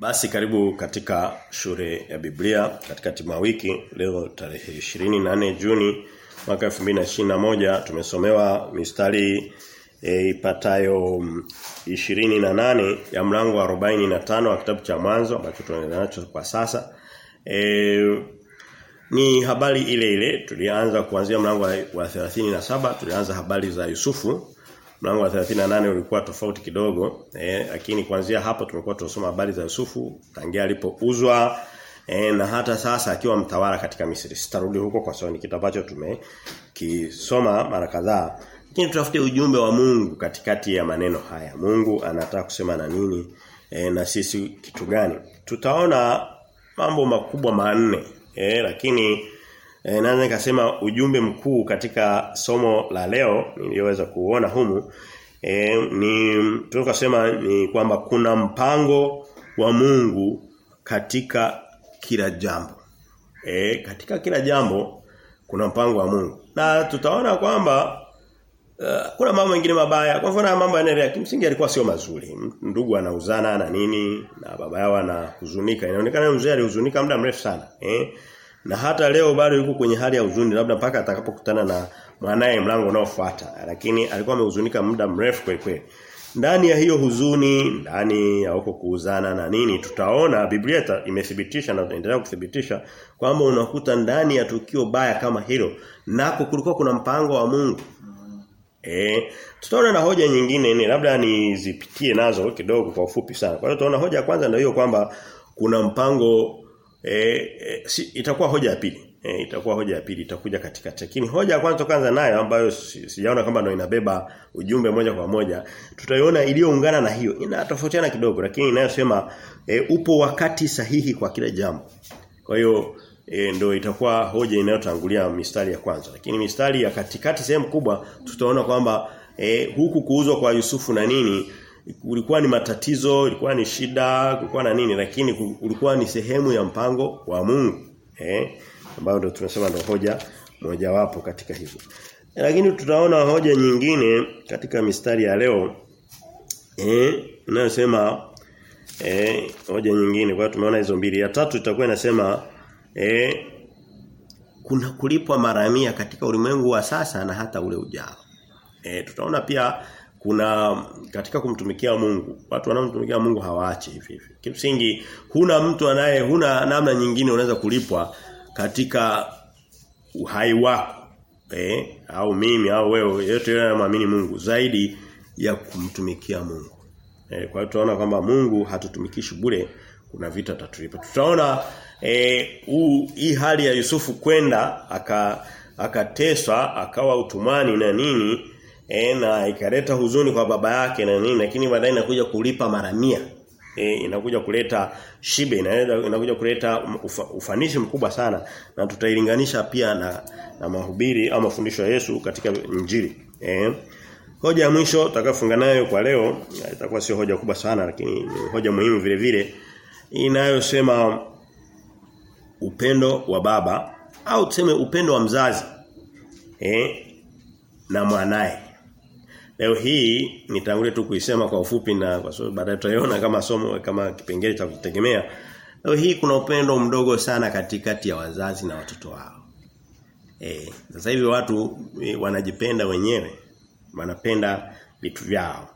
Basi karibu katika shule ya Biblia katika tima wiki leo tarehe 28 Juni mwaka 2021 tumesomewa mistari e, ipatayo mm, 28 ya mlango wa 45 wa kitabu cha mwanzo ambacho tunaendelea nacho kwa sasa. E, ni habari ile ile tulianza kuanzia mlango wa 37 tulianza habari za Yusufu mlango wa 38 ulikuwa tofauti kidogo eh, lakini kuanzia hapo tumekuwa tunasoma habari za Yusufu tangia alipouzwa eh, na hata sasa akiwa mtawala katika Misri. Sitarudi huko kwa sababu ni kitu ambacho tumekisoma mara kadhaa. Lakini tutafute ujumbe wa Mungu katikati ya maneno haya. Mungu anataka kusema na nini eh, na sisi kitu gani? Tutaona mambo makubwa manne eh, lakini E, naweza nikasema ujumbe mkuu katika somo la leo niliyoweza kuona humu e, ni tunakasema ni kwamba kuna mpango wa Mungu katika kila jambo. E, katika kila jambo kuna mpango wa Mungu. Na tutaona kwamba uh, kuna mambo mengine mabaya. Kwa mfano mambo yanaendelea kimsingi yalikuwa sio mazuri. Ndugu anauzana na nini na baba yao anahuzunika. Inaonekana mzee alihuzunika muda mrefu sana. Eh? Na hata leo bado yuko kwenye hali ya huzuni labda mpaka atakapokutana na mwanae mlango unaofuata. Lakini alikuwa amehuzunika muda mrefu kweli kweli. Ndani ya hiyo huzuni, ndani ya huko kuuzana na nini, tutaona Biblia imethibitisha na tutaendelea kuthibitisha kwamba unakuta ndani ya tukio baya kama hilo nako kulikuwa kuna mpango wa Mungu. Eh, tutaona na hoja nyingine ni labda nizipitie nazo kidogo kwa ufupi sana. Kwa hiyo tutaona hoja ya kwanza ndio hiyo kwamba kuna mpango E, e, si, itakuwa hoja ya pili. E, itakuwa hoja ya pili itakuja katikati. Lakini hoja ya kwanza kwanza nayo ambayo sijaona si kama ndio inabeba ujumbe moja kwa moja. Tutaiona iliyoungana na hiyo. Inatofautiana kidogo lakini inayosema e, upo wakati sahihi kwa kila jambo. Kwa hiyo e, ndio itakuwa hoja inayotangulia mistari ya kwanza. Lakini mistari ya katikati sehemu kubwa tutaona kwamba e, huku kuuzwa kwa Yusufu na nini ulikuwa ni matatizo, ilikuwa ni shida, kulikuwa na nini lakini ulikuwa ni sehemu ya mpango wa Mungu. Eh? Ambayo ndio tunasema ndio hoja mojawapo katika hizo. Lakini tutaona hoja nyingine katika mistari ya leo eh inayosema eh hoja nyingine kwa tumeona hizo mbili. Ya tatu itakuwa inasema eh kuna kulipwa maramia katika ulimwengu wa sasa na hata ule ujao. Eh tutaona pia kuna katika kumtumikia Mungu watu wanaomtumikia Mungu hawaachi hivi hivi. Kimsingi huna mtu anaye huna namna nyingine unaweza kulipwa katika uhai wako eh au mimi au wewe yote yule anamwamini Mungu zaidi ya kumtumikia Mungu. Eh kwa hiyo tunaona kwamba Mungu hatutumikishi bure kuna vita tatulipa tutaona eh hii hali ya Yusufu kwenda aka akateswa akawa utumani na nini e, na ikaleta huzuni kwa baba yake na nini lakini baadaye inakuja kulipa mara mia. E, inakuja kuleta shibe inakuja kuleta ufa, ufanishi mkubwa sana na tutailinganisha pia na na mahubiri au mafundisho ya Yesu katika injili. E, hoja ya mwisho tutakayofunga nayo kwa leo itakuwa sio hoja kubwa sana lakini hoja muhimu vile vile inayosema upendo wa baba au tuseme upendo wa mzazi eh na mwanae Leo hii nitangulie tu kuisema kwa ufupi na kwa sababu baadaye tutaiona kama somo kama kipengele cha kutegemea. Leo hii kuna upendo mdogo sana katikati ya wazazi na watoto wao. Eh, sasa hivi watu e, wanajipenda wenyewe. Wanapenda vitu vyao.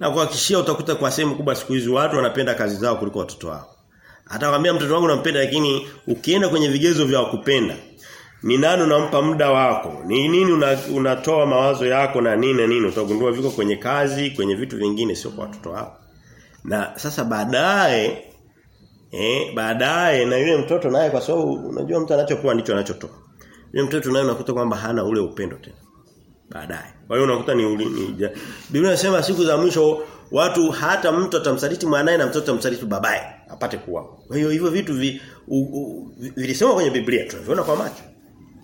Na kuhakikishia utakuta kwa sehemu kubwa siku hizi watu wanapenda kazi zao kuliko watoto wao. Atakwambia mtoto wangu nampenda lakini ukienda kwenye vigezo vya kupenda ni nani unampa muda wako? Ni nini una, unatoa mawazo yako na nini nini? Utagundua viko kwenye kazi, kwenye vitu vingine sio kwa watoto wako. Na sasa baadaye eh baadaye na yule mtoto naye kwa sababu unajua mtu anachokuwa ndicho anachotoa. Yule mtoto naye unakuta kwamba hana ule upendo tena. Baadaye. Kwa hiyo unakuta ni, ni Biblia inasema siku za mwisho watu hata mtu atamsaliti mwanae na mtoto atamsaliti babaye apate kuwa. Kwa hiyo hivyo vitu vi, vilisema kwenye Biblia tunaviona kwa macho.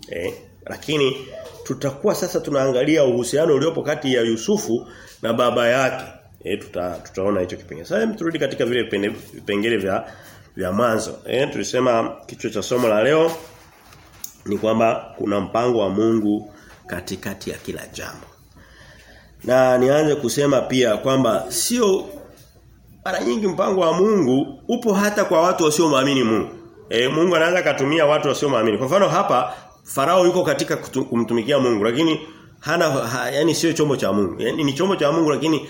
Eh, lakini tutakuwa sasa tunaangalia uhusiano uliopo kati ya Yusufu na baba yake. Eh, tuta, tutaona hicho kipengele. Sasa turudi katika vile vipengele vya vya mwanzo. Eh, tulisema kichwa cha somo la leo ni kwamba kuna mpango wa Mungu katikati ya kila jambo. Na nianze kusema pia kwamba sio mara nyingi mpango wa Mungu upo hata kwa watu wasiomuamini Mungu. E, Mungu anaanza katumia watu wasiomuamini. Kwa mfano hapa Farao yuko katika kumtumikia Mungu lakini hana ha, yani sio chombo cha Mungu. Yani ni chombo cha Mungu lakini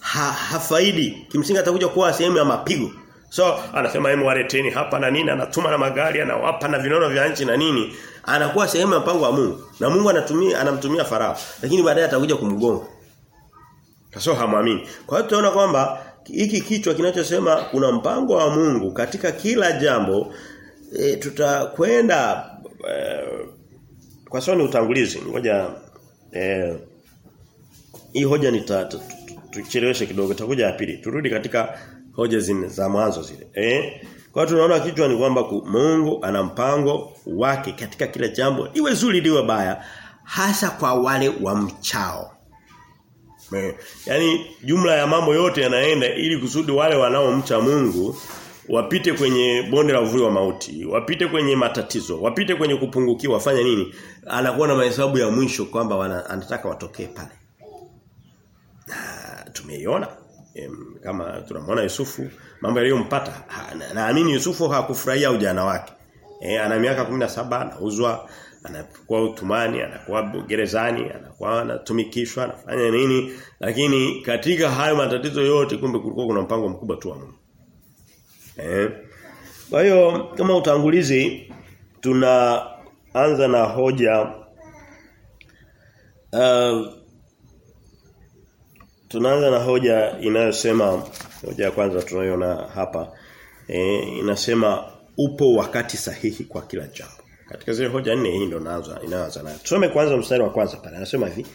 ha, hafaidi. Kimsingi atakuja kuwa sehemu ya mapigo. So anasema hemu waleteni hapa na nini anatuma na magari anawapa na vinono vya nchi na nini anakuwa sehemu ya mpango wa Mungu. Na Mungu anatumia anamtumia Farao lakini baadaye atakuja kumgonga. Kasoro hamwamini. Kwa hiyo tunaona kwamba hiki kichwa kinachosema kuna mpango wa Mungu katika kila jambo e, tutakwenda e, kwa sababu ni utangulizi ngoja eh, hii hoja ni tucheleweshe kidogo takuja ya pili. Turudi katika hoja zine za mwanzo zile eh. Kwa tunaona kichwa ni kwamba Mungu ana mpango wake katika kila jambo iwe zuri liwe baya hasa kwa wale wa wamchao Yaani jumla ya mambo yote yanaenda ili kusudi wale wanaomcha Mungu wapite kwenye bonde la uvuli wa mauti, wapite kwenye matatizo, wapite kwenye kupungukiwa, wafanye nini? Anakuwa na mahesabu ya mwisho kwamba anataka watokee pale. Na tumeiona kama tunamwona Yusufu mambo yaliyompata naamini Yusufu hakufurahia ujana wake. E, ana miaka 17 anauzwa anakuwa utumani, anakuwa gerezani, anakuwa anatumikishwa, anafanya nini? Lakini katika hayo matatizo yote kumbe kulikuwa kuna mpango mkubwa tu wa Mungu. Eh. Kwa hiyo kama utangulizi tunaanza na hoja uh, tunaanza na hoja inayosema hoja ya kwanza tunayoona hapa eh, inasema upo wakati sahihi kwa kila jambo. Katika zile hoja nne hii ndo naanza inaanza nayo. Tusome kwanza mstari wa kwanza pale. Anasema hivi.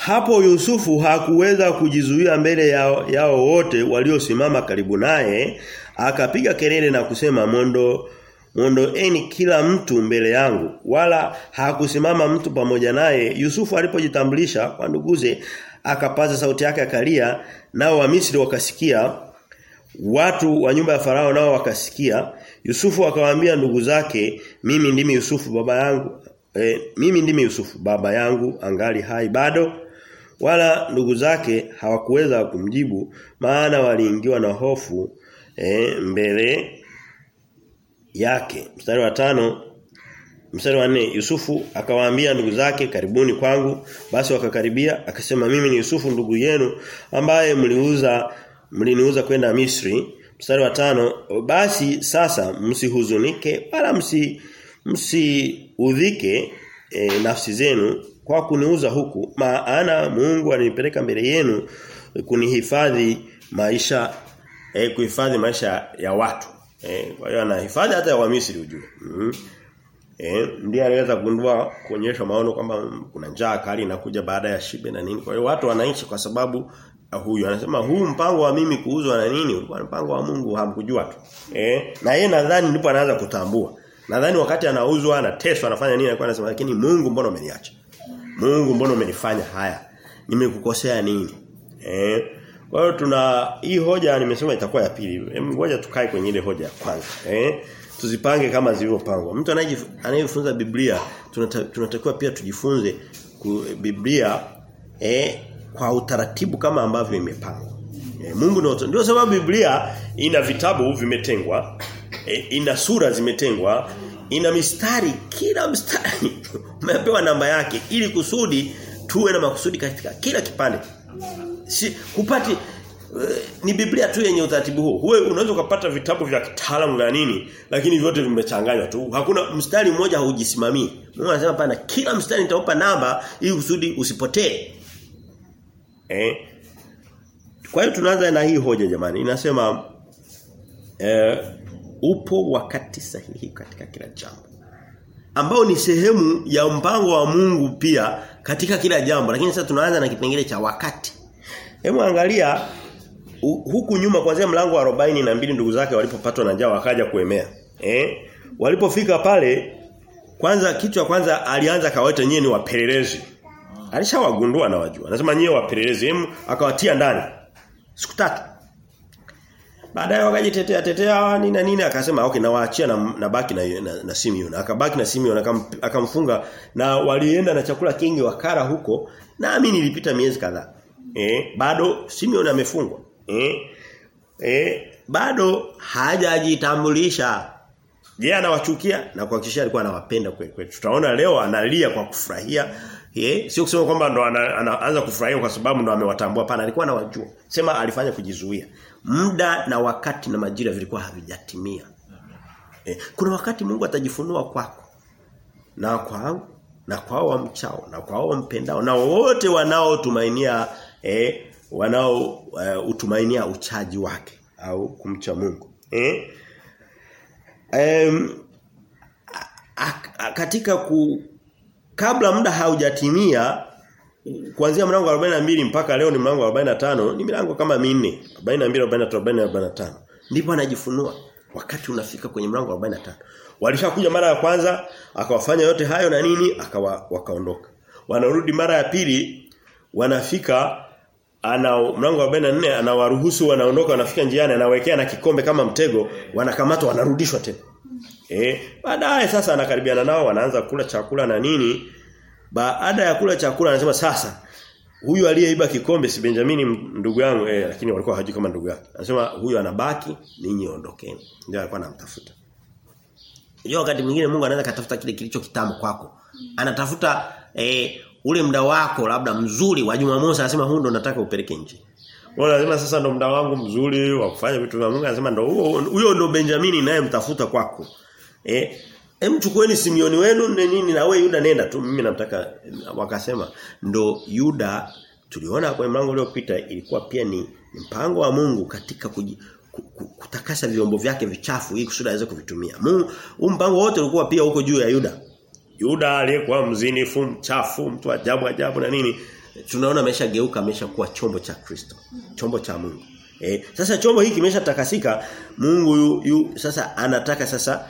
Hapo Yusufu hakuweza kujizuia mbele yao, yao wote waliosimama karibu naye, akapiga kelele na kusema mondo mondoeni kila mtu mbele yangu. Wala hakusimama mtu pamoja naye. Yusufu alipojitambulisha kwa nduguze akapaza sauti yake akalia. Nao wa Misri wakasikia watu wa nyumba ya farao nao wakasikia. Yusufu akawaambia ndugu zake mimi ndimi Yusufu baba yangu e, mimi ndimi Yusufu baba yangu angali hai bado wala ndugu zake hawakuweza kumjibu maana waliingiwa na hofu e, mbele yake. Mstari wa tano mstari wa nne Yusufu akawaambia ndugu zake karibuni kwangu. Basi wakakaribia akasema mimi ni Yusufu ndugu yenu ambaye mliuza mliniuza kwenda Misri. Mstari wa tano basi sasa msihuzunike wala msi msiudhike e, nafsi zenu kwa kuniuza huku maana Mungu alinipeleka mbele yenu kunihifadhi maisha eh, kuhifadhi maisha ya watu Eh, kwa hiyo anahifadhi hata wa Misri ujue mm -hmm. Eh, ndiye aliweza kugundua kuonyesha maono kwamba kuna njaa kali inakuja baada ya shibe na nini. Kwa hiyo watu wanaishi kwa sababu huyu anasema huu mpango wa mimi kuuzwa na nini ulikuwa mpango wa Mungu hamkujua tu. Eh, na yeye nadhani ndipo anaanza kutambua. Nadhani wakati anauzwa anateswa anafanya nini alikuwa anasema lakini Mungu mbona umeniacha? Mungu mbona umenifanya haya? Nimekukosea nini? Eh, kwa hiyo tuna hii hoja nimesema itakuwa ya pili. Ngoja tukae kwenye ile hoja ya kwanza. Eh? tuzipange kama zilivyopangwa. Mtu anayejifunza Biblia tunatakiwa pia tujifunze Biblia eh, kwa utaratibu kama ambavyo imepangwa. Eh, Mungu ndio ndio sababu Biblia ina vitabu vimetengwa, eh, ina sura zimetengwa, ina mistari kila mstari umepewa namba yake ili kusudi tuwe na makusudi katika kila kipande. Si kupati ni Biblia tu yenye utaratibu huo. Wewe unaweza kupata vitabu vya kitaalamu vya nini, lakini vyote vimechanganywa tu. Hakuna mstari mmoja haujisimamii. Mungu anasema pana kila mstari nitaupa namba ili kusudi usipotee. Eh? Kwa hiyo tunaanza na hii hoja jamani. Inasema eh, upo wakati sahihi katika kila jambo. Ambao ni sehemu ya mpango wa Mungu pia katika kila jambo. Lakini sasa tunaanza na kipengele cha wakati. Hebu angalia huku nyuma kuanzia mlango wa 42 ndugu zake walipopatwa na njaa wakaja kuemea. Eh? Walipofika pale kwanza kichwa kwanza alianza kawaita nyie ni wapelelezi. Alishawagundua na wajua. Anasema nyie wapelelezi, hem akawatia ndani. Siku tatu. Baadaye wakajitetea tetea nini na nini akasema okay nawaachia na, na baki na, na, na Simeon. Akabaki na Simeon akam, akamfunga na walienda na chakula kingi wakara huko. Naamini ilipita miezi kadhaa. Eh, bado Simeon amefungwa. Eh? eh bado hajajitambulisha. Je, anawachukia na kuhakikisha alikuwa anawapenda kweli kweli. Tutaona leo analia kwa kufurahia. Eh, sio kusema kwamba ndo ana- anaanza kufurahia kwa sababu ndo amewatambua pana alikuwa anawajua. Sema alifanya kujizuia. Muda na wakati na majira vilikuwa havijatimia. Eh, kuna wakati Mungu atajifunua kwako na kwangu na kwao wamchao na kwao wampendao na wote wanaotumainia eh wanao uh, utumainia uchaji wake au kumcha Mungu. Eh? Um, a, a, katika ku kabla muda haujatimia kuanzia mlango wa 42 mpaka leo ni mlango wa 45 ni milango kama minne. 42 43 45 ndipo anajifunua. Wakati unafika kwenye mlango wa 45 walishakuja mara ya kwanza akawafanya yote hayo na nini akawa wakaondoka. Wanarudi mara ya pili wanafika ana mlango wa 44 anawaruhusu wanaondoka wanafika njiani anawekea na kikombe kama mtego wanakamatwa wanarudishwa tena. Eh baadaye sasa anakaribiana nao wanaanza kula chakula na nini baada ya kula chakula anasema sasa huyu aliyeiba kikombe si Benjamini ndugu yangu eh lakini walikuwa hawajui kama ndugu yake anasema huyu anabaki ninyi ondokeni ndio alikuwa anamtafuta Unajua wakati mwingine Mungu anaweza katafuta kile kilicho kitamu kwako. Anatafuta eh, ule muda wako labda mzuri wa Jumamosi anasema huu ndo nataka upeleke nje. Wala anasema sasa ndo muda wangu mzuri wa kufanya vitu vya Mungu anasema ndo huyo ndo Benjamini naye mtafuta kwako. Eh Hem chukueni Simioni wenu na nini na wewe Yuda nenda tu mimi namtaka wakasema ndo Yuda tuliona kwenye mlango uliopita ilikuwa pia ni, ni mpango wa Mungu katika kuji, kutakasa vyombo vyake vichafu ili kusudi aweze kuvitumia. Mungu mpango wote ulikuwa pia huko juu ya Yuda. Yuda aliyekuwa mzinifu, mchafu, mtu ajabu ajabu na nini? Tunaona ameshageuka ameshakuwa chombo cha Kristo, chombo cha Mungu. Eh, sasa chombo hiki kimeshatakasika, Mungu yu, yu, sasa anataka sasa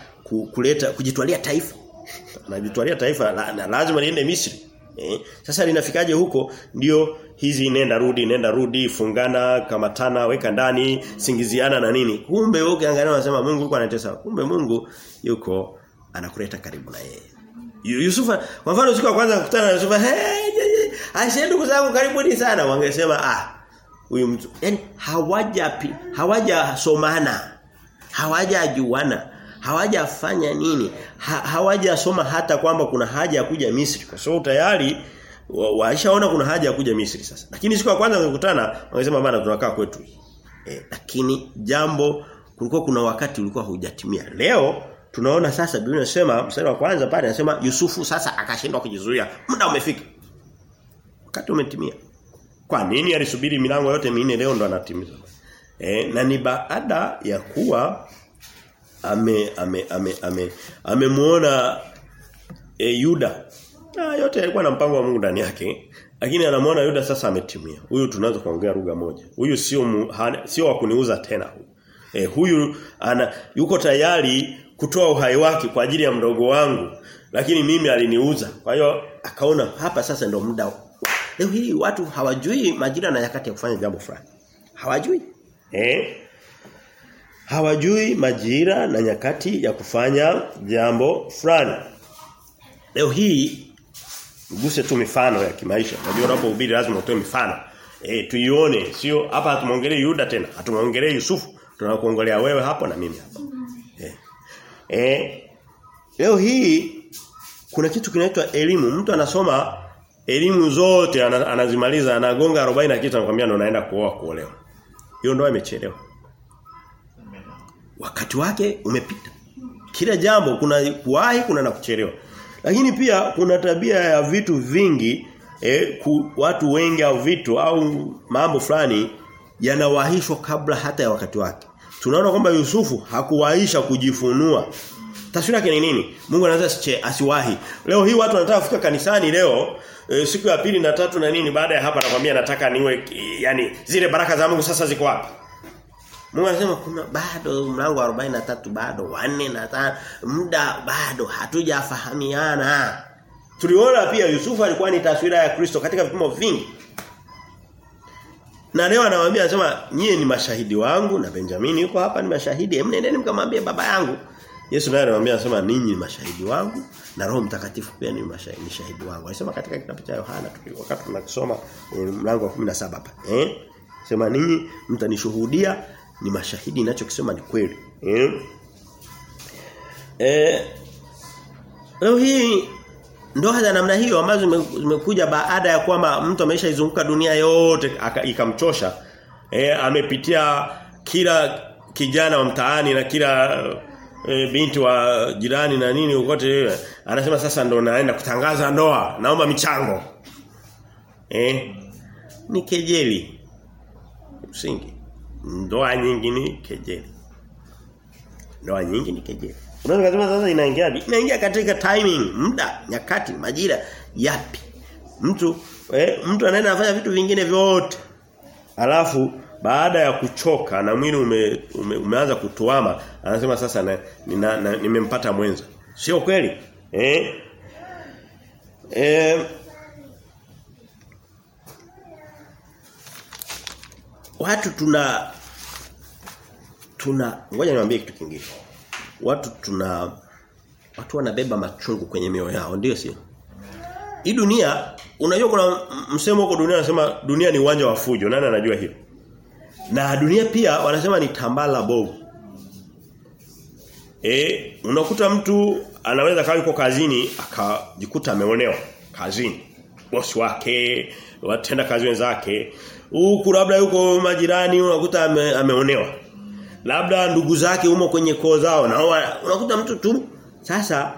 kuleta kujitwalia taifa. Anajitwalia taifa la, la, lazima niende Misri. Eh, sasa linafikaje huko? Ndio hizi nenda rudi nenda rudi fungana kamatana weka ndani singiziana na nini. Kumbe wewe ukiangalia unasema Mungu yuko anatesa. Kumbe Mungu yuko anakuleta karibu na yeye. Yusufa kwa mfano siku ya kwanza kukutana na Yusufa hey aisee ndugu zangu karibuni sana. Wangesema ah huyu mtu. Yani hawaja hawajasomana hawajajuana hawajafanya nini? Ha, hawajasoma hata kwamba kuna haja ya kuja Misri. Kwa sababu tayari waishaona wa kuna haja ya kuja Misri sasa. Lakini siku ya kwanza wangekutana wangesema bana tunakaa kwetu e, lakini jambo kulikuwa kuna wakati ulikuwa hujatimia leo tunaona sasa Biblia inasema mstari wa kwanza pale anasema Yusufu sasa akashindwa kujizuia. Muda umefika. Wakati umetimia. Kwa nini alisubiri milango yote minne? Leo ndo anatimiza. E, na ni baada ya kuwa ame ame ame ame amemuona e, Yuda. Na yote yalikuwa na mpango wa Mungu ndani yake lakini anamuona Yuda sasa ametimia. Huyu tunaanza kuongea lugha moja. Huyu sio sio wa kuniuza tena e, huyu ana yuko tayari kutoa uhai wake kwa ajili ya mdogo wangu lakini mimi aliniuza. Kwa hiyo akaona hapa sasa ndio muda leo hii watu hawajui majira na nyakati ya kufanya jambo fulani. Hawajui. Eh hawajui majira na nyakati ya kufanya jambo fulani. Leo hii Uguse tu mifano ya kimaisha. Unajua unapohubiri lazima utoe mifano. Eh tuione sio hapa hatumuongelee Yuda tena, hatumuongelee Yusufu, tunakuongelea wewe hapo na mimi hapa. Eh. Eh leo hii kuna kitu kinaitwa elimu. Mtu anasoma elimu zote anazimaliza anagonga 40 na kitu anakuambia ndo naenda kuoa kuolewa. Hiyo ndoa imechelewa wakati wake umepita. Kila jambo kuna kuwahi kuna na kuchelewa. Lakini pia kuna tabia ya vitu vingi eh, ku, watu wengi au vitu au mambo fulani yanawahishwa kabla hata ya wakati wake. Tunaona kwamba Yusufu hakuwahisha kujifunua. Taswira yake ni nini? Mungu anaweza asiwahi. Leo hii watu wanataka kufika kanisani leo e, siku ya pili na tatu na nini baada ya hapa nakwambia nataka niwe yani zile baraka za Mungu sasa ziko wapi? Mungu anasema kuna bado mlango wa 43 bado wanne na tano muda bado hatujafahamiana. Tuliona pia Yusufu alikuwa ni taswira ya Kristo katika vipimo vingi. Na leo anawaambia anasema nyie ni mashahidi wangu na Benjamini yuko hapa ni mashahidi. Hem nendeni mkamwambie baba yangu. Yesu naye anamwambia anasema ninyi ni mashahidi wangu na Roho Mtakatifu pia ni mashahidi, shahidi wangu. Alisema katika kitabu cha Yohana wakati tunakisoma mlango wa 17 hapa. Eh? Sema ninyi mtanishuhudia ni mashahidi ninachokisema ni kweli. Eh? Eh Leo hii ndoa za namna hiyo ambazo zimekuja baada ya kwamba mtu ameshaizunguka dunia yote ikamchosha. e, amepitia kila kijana wa mtaani na kila e, binti wa jirani na nini ukote anasema sasa ndo naenda kutangaza ndoa naomba michango eh ni kejeli msingi ndoa nyingi ni kejeli. Ndoa nyingi ni kejeli. Unaweza kusema sasa inaingia inaingia katika timing muda nyakati majira yapi? Mtu eh, mtu anaenda afanya vitu vingine vyote. Alafu baada ya kuchoka na mwili ume, ume, umeanza kutuama anasema sasa na, nina, na, nimempata mwenza. Sio kweli? Eh? Eh watu tuna tuna ngoja niwaambie kitu kingine watu tuna watu wanabeba machungu kwenye mioyo yao ndio sio hii dunia unajua kuna msemo huko dunia anasema dunia ni uwanja wa fujo nani anajua hilo na dunia pia wanasema ni tambala bovu. Eh, unakuta mtu anaweza kawa yuko kazini akajikuta ameonewa kazini. Bosi wake, watenda kazi wenzake. Huku labda yuko majirani unakuta ame, ameonewa. Labda ndugu zake umo kwenye koo zao na unakuta mtu tu sasa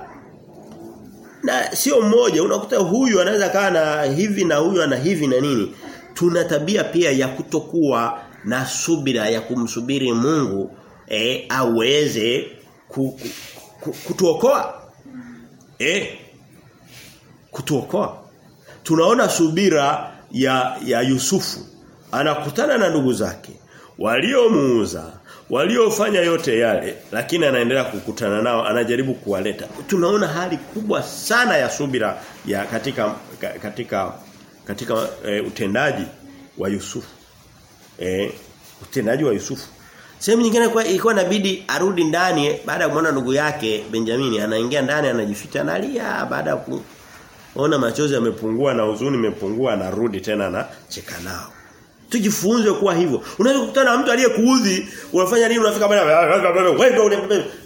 na sio mmoja unakuta huyu anaweza kaa na hivi na huyu ana hivi na nini. Tuna tabia pia ya kutokuwa na subira ya kumsubiri Mungu eh aweze ku, ku, ku, kutuokoa. Eh kutuokoa. Tunaona subira ya ya Yusufu anakutana na ndugu zake waliomuuza waliofanya yote yale lakini anaendelea kukutana nao anajaribu kuwaleta tunaona hali kubwa sana ya subira ya katika katika katika e, utendaji wa Yusufu e, utendaji wa Yusufu. Sehemu nyingine kwa ilikuwa inabidi arudi ndani baada ya kumwona ndugu yake Benjamini anaingia ndani anajificha analia baada ya kuona machozi yamepungua na huzuni imepungua anarudi tena na cheka nao. Tujifunze kuwa hivyo. Unaweza kukutana na mtu aliyekuudhi, unafanya nini unafika bana wewe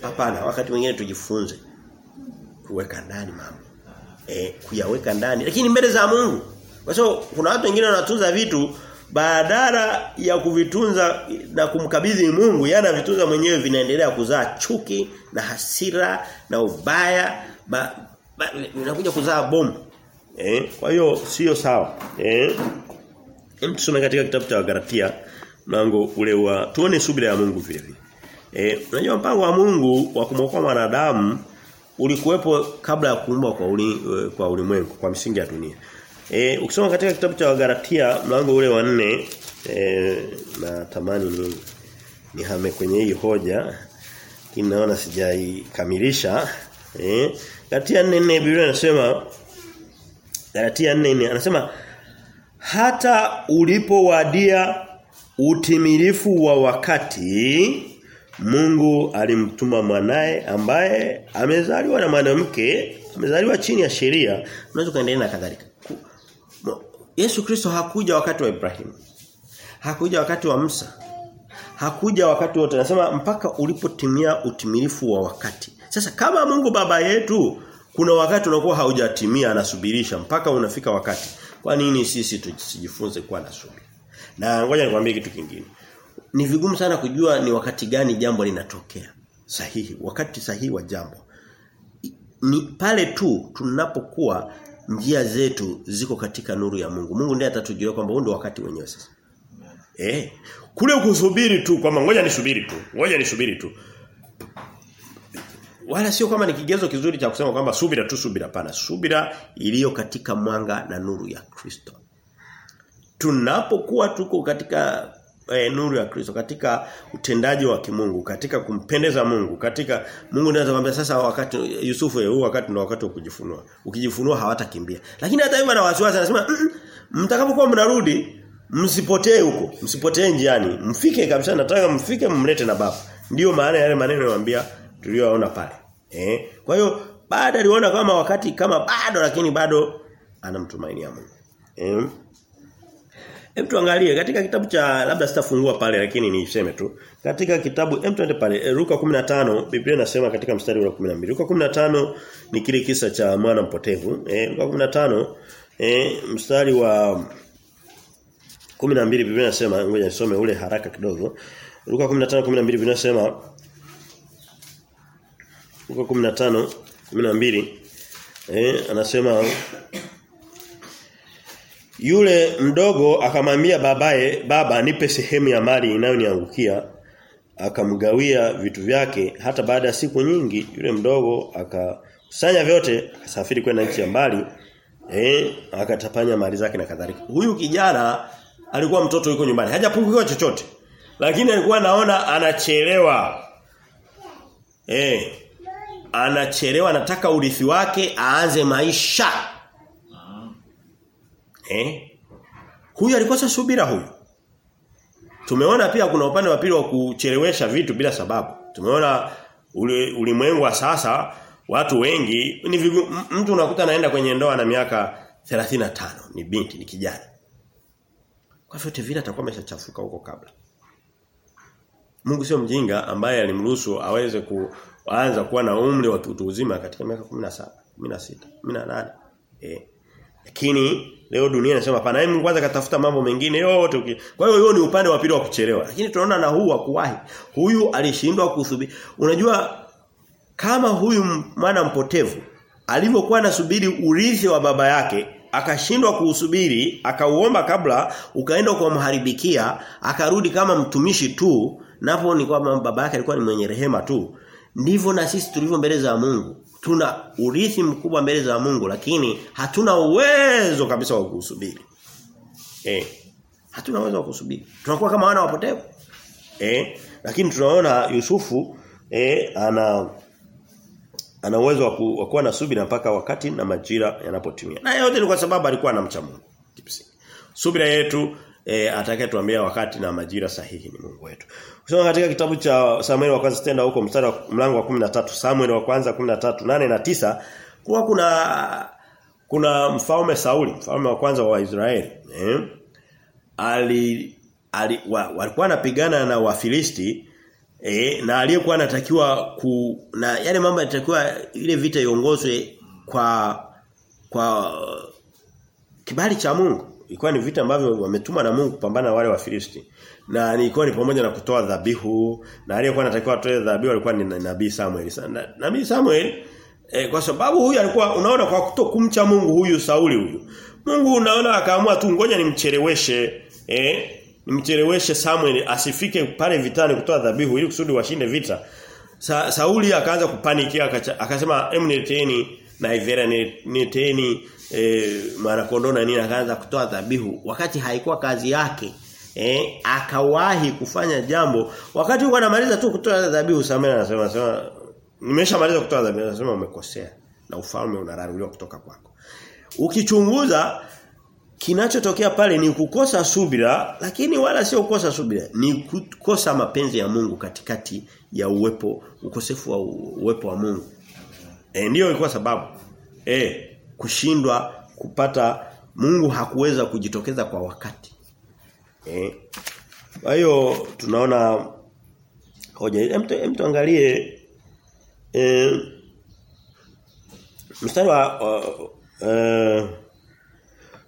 Hapana, wakati mwingine tujifunze kuweka ndani mambo. Eh, kuyaweka ndani lakini mbele za Mungu. Kwa sababu kuna watu wengine wanatunza vitu badala ya kuvitunza na kumkabidhi Mungu yana vitunza mwenyewe vinaendelea kuzaa chuki na hasira na ubaya ba, ba, vinakuja kuzaa bomu eh kwa hiyo sio sawa eh tusome katika kitabu cha Galatia mlango ule wa tuone subira ya Mungu vile vile. Eh unajua mpango wa Mungu wa kumwokoa mwanadamu ulikuwepo kabla ya kuumbwa kwa uli, kwa ulimwengu kwa msingi ya dunia. E, ukisoma katika kitabu cha Galatia mlango ule wa 4 e, na tamani ni nihame kwenye hii hoja lakini naona sijaikamilisha. Eh Galatia 4:4 Biblia inasema Galatia 4:4 anasema hata ulipowadia utimilifu wa wakati Mungu alimtuma mwanae ambaye amezaliwa na mwanamke amezaliwa chini ya sheria unaweza kaendelea na kadhalika Yesu Kristo hakuja wakati wa Ibrahimu. Hakuja wakati wa Musa. Hakuja wakati wote. Anasema mpaka ulipotimia utimilifu wa wakati. Sasa kama Mungu baba yetu kuna wakati unakuwa haujatimia anasubirisha mpaka unafika wakati. Kwa nini sisi tusijifunze kuwa na subira? Na ngoja nikwambie kitu kingine. Ni vigumu sana kujua ni wakati gani jambo linatokea. Sahihi, wakati sahihi wa jambo. Ni pale tu tunapokuwa njia zetu ziko katika nuru ya Mungu. Mungu ndiye atatujua kwamba huu ndio wakati wenyewe sasa. Eh, kule kusubiri tu kwamba ngoja nisubiri tu. Ngoja nisubiri tu. Wala sio kama ni kigezo kizuri cha kusema kwamba subira tu subira pana. Subira iliyo katika mwanga na nuru ya Kristo. Tunapokuwa tuko katika eh, nuru ya Kristo katika utendaji wa kimungu katika kumpendeza Mungu katika Mungu ndiye atakwambia sasa wakati Yusufu huu wakati ndio wakati wa kujifunua ukijifunua hawatakimbia lakini hata yeye na wasiwasi anasema mm, mtakapokuwa mnarudi msipotee huko msipotee njiani mfike kabisa nataka mfike mlete na baba ndiyo maana yale maneno yanawaambia tuliyoona pale eh kwa hiyo baada aliona kama wakati kama bado lakini bado anamtumainia Mungu eh Hem tuangalie katika kitabu cha labda sitafungua pale lakini niseme tu. Katika kitabu hem tuende pale e, Luka 15 Biblia inasema katika mstari wa 12. Luka 15 ni kile kisa cha mwana mpotevu. Eh Luka 15 eh mstari wa 12 Biblia inasema ngoja nisome ule haraka kidogo. Luka 15:12 Biblia inasema Luka 15 12 eh anasema yule mdogo akamwambia babaye baba nipe sehemu ya mali inayoniangukia akamgawia vitu vyake hata baada ya siku nyingi yule mdogo akakusanya vyote akasafiri kwenda nchi ya mbali eh akatapanya mali zake na kadhalika. Huyu kijana alikuwa mtoto yuko nyumbani hajapungukiwa chochote lakini alikuwa naona anachelewa eh anachelewa anataka urithi wake aanze maisha. Eh? Huyu alikosa subira huyu. Tumeona pia kuna upande wa pili wa kuchelewesha vitu bila sababu. Tumeona ulimwengu wa sasa watu wengi ni vigu, mtu unakuta anaenda kwenye ndoa na miaka 35 ni binti ni kijana. Kwa vyote vile atakuwa ameshachafuka huko kabla. Mungu sio mjinga ambaye alimruhusu aweze kuanza kuwa na umri wa utu uzima katika miaka 17, 16, 18. Eh. Lakini leo dunia inasema hapana, Mungu kwanza katafuta mambo mengine yote. Kwa hiyo hiyo ni upande wa pili wa kuchelewa. Lakini tunaona na huu wa kuwahi. Huyu alishindwa kusubiri. Unajua kama huyu mwana mpotevu alivyokuwa anasubiri urithi wa baba yake akashindwa kuusubiri akauomba kabla ukaenda kwa mharibikia akarudi kama mtumishi tu napo ni kwamba baba yake alikuwa ni mwenye rehema tu ndivyo na sisi tulivyo mbele za Mungu tuna urithi mkubwa mbele za Mungu lakini hatuna uwezo kabisa wa kusubiri eh hatuna uwezo wa kusubiri tunakuwa kama wana wapotevu eh lakini tunaona Yusufu eh ana ana uwezo wa kuwa na subira mpaka wakati na majira yanapotimia. Na yote ni kwa sababu alikuwa anamcha Mungu. Subira yetu e, atakayetuambia wakati na majira sahihi ni Mungu wetu. Kusoma katika kitabu cha Samuel wa kwanza tenda huko mstari wa mlango wa 13 Samuel wa kwanza 13 nane na tisa kuwa kuna kuna mfalme Sauli, mfalme wa kwanza wa Israeli, eh? Ali, ali wa, walikuwa wanapigana na Wafilisti E, na aliyekuwa anatakiwa ku na yale mambo yanatakiwa ile vita iongozwe kwa kwa kibali cha Mungu. Ilikuwa ni vita ambavyo wametuma na Mungu kupambana na wale wa Filisti. Na ilikuwa ni pamoja na kutoa dhabihu na aliyekuwa anatakiwa atoe dhabihu alikuwa ni nabii Samuel. Na, nabii Samuel e, kwa sababu huyu alikuwa unaona kwa kutokumcha Mungu huyu Sauli huyu. Mungu unaona akaamua tu ngoja nimcheleweshe eh nimcheleweshe Samuel asifike pale vitani kutoa dhabihu ili kusudi washinde vita. Sa, Sauli akaanza kupanikia akasema em nileteni na ivera nileteni e, mara kondoo na nini akaanza kutoa dhabihu wakati haikuwa kazi yake. Eh, akawahi kufanya jambo wakati yuko anamaliza tu kutoa dhabihu Samuel anasema sema nimeshamaliza kutoa dhabihu anasema umekosea na ufalme unararuliwa kutoka kwako. Ukichunguza kinachotokea pale ni kukosa subira lakini wala sio kukosa subira ni kukosa mapenzi ya Mungu katikati ya uwepo ukosefu wa uwepo wa Mungu e, ndio ilikuwa sababu e, kushindwa kupata Mungu hakuweza kujitokeza kwa wakati eh kwa hiyo tunaona hoja hem tuangalie eh mstari wa uh, uh,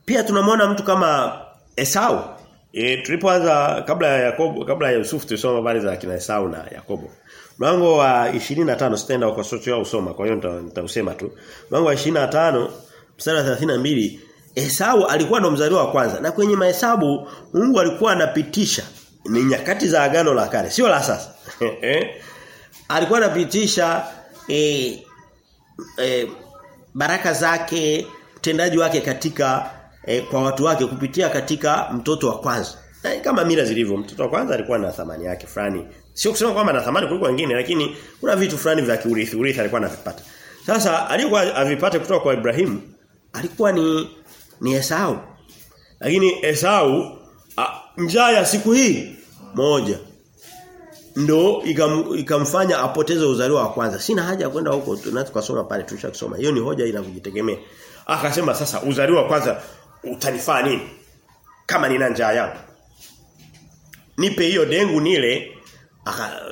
pia tunamwona mtu kama Esau. E, tulipoanza kabla ya Yakobo, kabla ya Yusuf tulisoma habari za kina Esau na Yakobo. Mlango wa 25 sitaenda kwa sote au usoma, kwa hiyo nitausema tu. Mlango wa 25 mstari wa 32 Esau alikuwa ndo mzaliwa wa kwanza na kwenye mahesabu Mungu alikuwa anapitisha ni nyakati za agano la kale sio la sasa. alikuwa anapitisha e, e, baraka zake utendaji wake katika e, kwa watu wake kupitia katika mtoto wa kwanza. Na kama mila zilivyo mtoto wa kwanza alikuwa na thamani yake fulani. Sio kusema kwamba ana thamani kuliko wengine lakini kuna vitu fulani vya kiurithi urithi alikuwa anavipata. Sasa alikuwa avipate kutoka kwa Ibrahimu alikuwa ni ni Esau. Lakini Esau njaa ya siku hii moja ndo ikam, ikamfanya apoteze uzaliwa wa kwanza. Sina haja ya kwenda huko tunaweza tukasoma pale tushakisoma. Hiyo ni hoja ina kujitegemea. Akasema sasa uzaliwa wa kwanza utanifaa nini? kama nina njaa yangu. Nipe hiyo dengu nile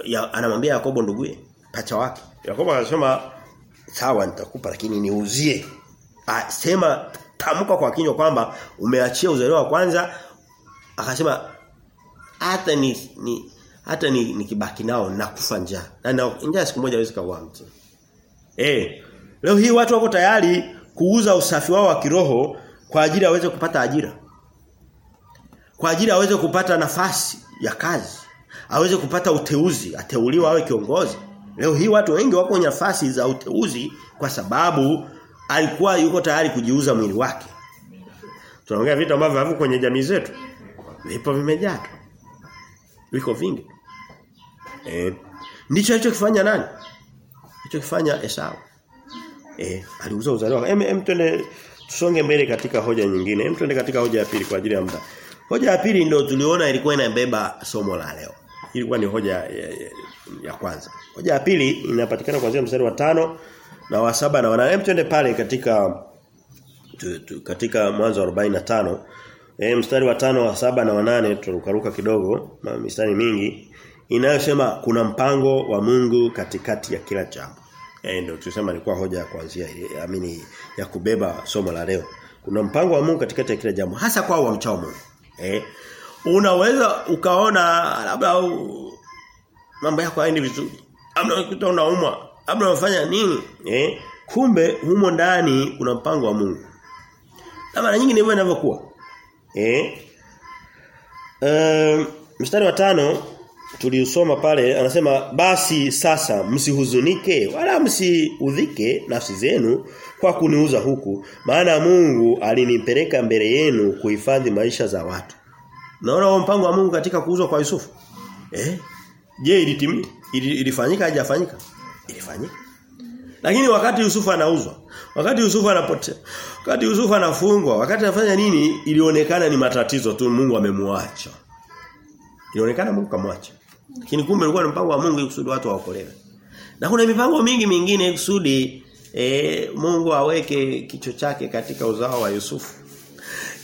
ya, anamwambia Yakobo nduguye pacha wake. Yakobo anasema sawa nitakupa lakini niuzie. asema sema tamka kwa kinywa kwamba umeachia uzalio wa kwanza akasema hata ni, ni hata ni nikibaki nao nakufa njaa. Na njaa siku moja hawezi kuwa mtu. Eh, leo hii watu wako tayari kuuza usafi wao wa kiroho kwa ajili aweze kupata ajira. Kwa ajili ya aweze kupata nafasi ya kazi. Aweze kupata uteuzi, ateuliwa awe kiongozi. Leo hii watu wengi wako kwenye nafasi za uteuzi kwa sababu alikuwa yuko tayari kujiuza mwili wake. Tunaongea vitu ambavyo havu kwenye jamii zetu. Vipo vimejaa. Viko vingi. Eh, ndicho alichokifanya nani? Alichokifanya Esau. Eh, aliuza uzalio. Em, em twende tusonge mbele katika hoja nyingine. Em twende katika hoja ya pili kwa ajili ya muda. Hoja ya pili ndio tuliona ilikuwa inabeba somo la leo. Ilikuwa ni hoja ya, ya, ya kwanza. Hoja ya pili inapatikana kuanzia mstari wa tano na wa saba na wanaem twende pale katika tu, tu, katika mwanzo wa 45. E, mstari wa tano wa saba na wa nane turukaruka kidogo, na mistari mingi inayosema kuna mpango wa Mungu katikati ya kila jambo. Eh ndio tulisema ilikuwa hoja ya kuanzia amini ya kubeba somo la leo. Kuna mpango wa Mungu katikati ya kila jambo hasa kwa wamchao Mungu. Eh unaweza ukaona labda mambo yako haendi vizuri. Labda unakuta unaumwa, labda unafanya nini? Eh kumbe humo ndani kuna mpango wa Mungu. Na mara nyingi ndivyo inavyokuwa. Eh um, mstari wa tano tuliusoma pale anasema basi sasa msihuzunike wala msiudhike nafsi zenu kwa kuniuza huku maana Mungu alinipeleka mbele yenu kuhifadhi maisha za watu. Naona huo mpango wa Mungu katika kuuzwa kwa Yusufu. Eh? Je, ilitimia? Ilifanyika haijafanyika? Ilifanyika. Lakini wakati Yusufu anauzwa, wakati Yusufu anapotea, wakati Yusufu anafungwa, wakati anafanya nini ilionekana ni matatizo tu Mungu amemwacha. Ilionekana Mungu kamwacha. Lakini kumbe ilikuwa ni mpango wa Mungu kusudi watu waokolewe. Na kuna mipango mingi mingine kusudi e, Mungu aweke kicho chake katika uzao wa Yusufu.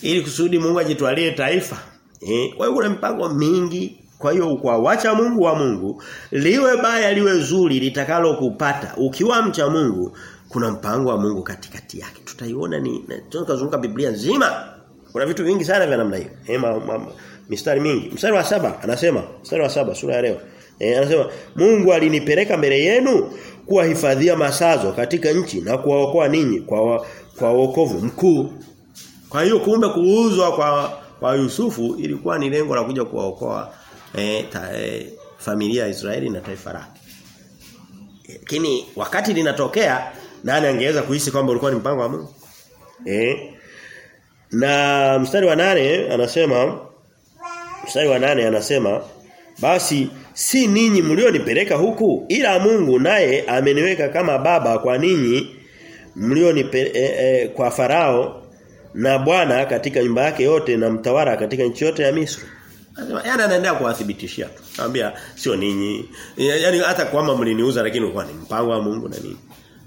Ili kusudi Mungu ajitwalie taifa. E, kwa hiyo kuna mipango mingi kwa hiyo kwa wacha Mungu wa Mungu liwe baya liwe zuri litakalo kupata ukiwa mcha Mungu kuna mpango wa Mungu katikati yake. Tutaiona ni tunazunguka Biblia nzima. Kuna vitu vingi sana vya namna hiyo. Eh mistari mingi. Mstari wa saba anasema mstari wa saba sura ya leo. Eh, anasema Mungu alinipeleka mbele yenu kuwahifadhia masazo katika nchi na kuwaokoa ninyi kwa kwa wokovu mkuu. Kwa hiyo kumbe kuuzwa kwa kwa Yusufu ilikuwa ni lengo la kuja kuwaokoa ta, eh, familia ya Israeli na taifa lake. Lakini wakati linatokea nani angeweza kuhisi kwamba ulikuwa ni mpango wa Mungu? Eh? Na mstari wa nane anasema mstari wa nane anasema basi si ninyi mlionipeleka huku ila Mungu naye ameniweka kama baba kwa ninyi mlionipe e, e, kwa farao na bwana katika nyumba yake yote na mtawala katika nchi yote ya Misri. Anasema yana anaendelea kuwathibitishia tu. Anambia sio ninyi. Yaani hata kwamba mliniuza lakini ulikuwa ni mpango wa Mungu na nini.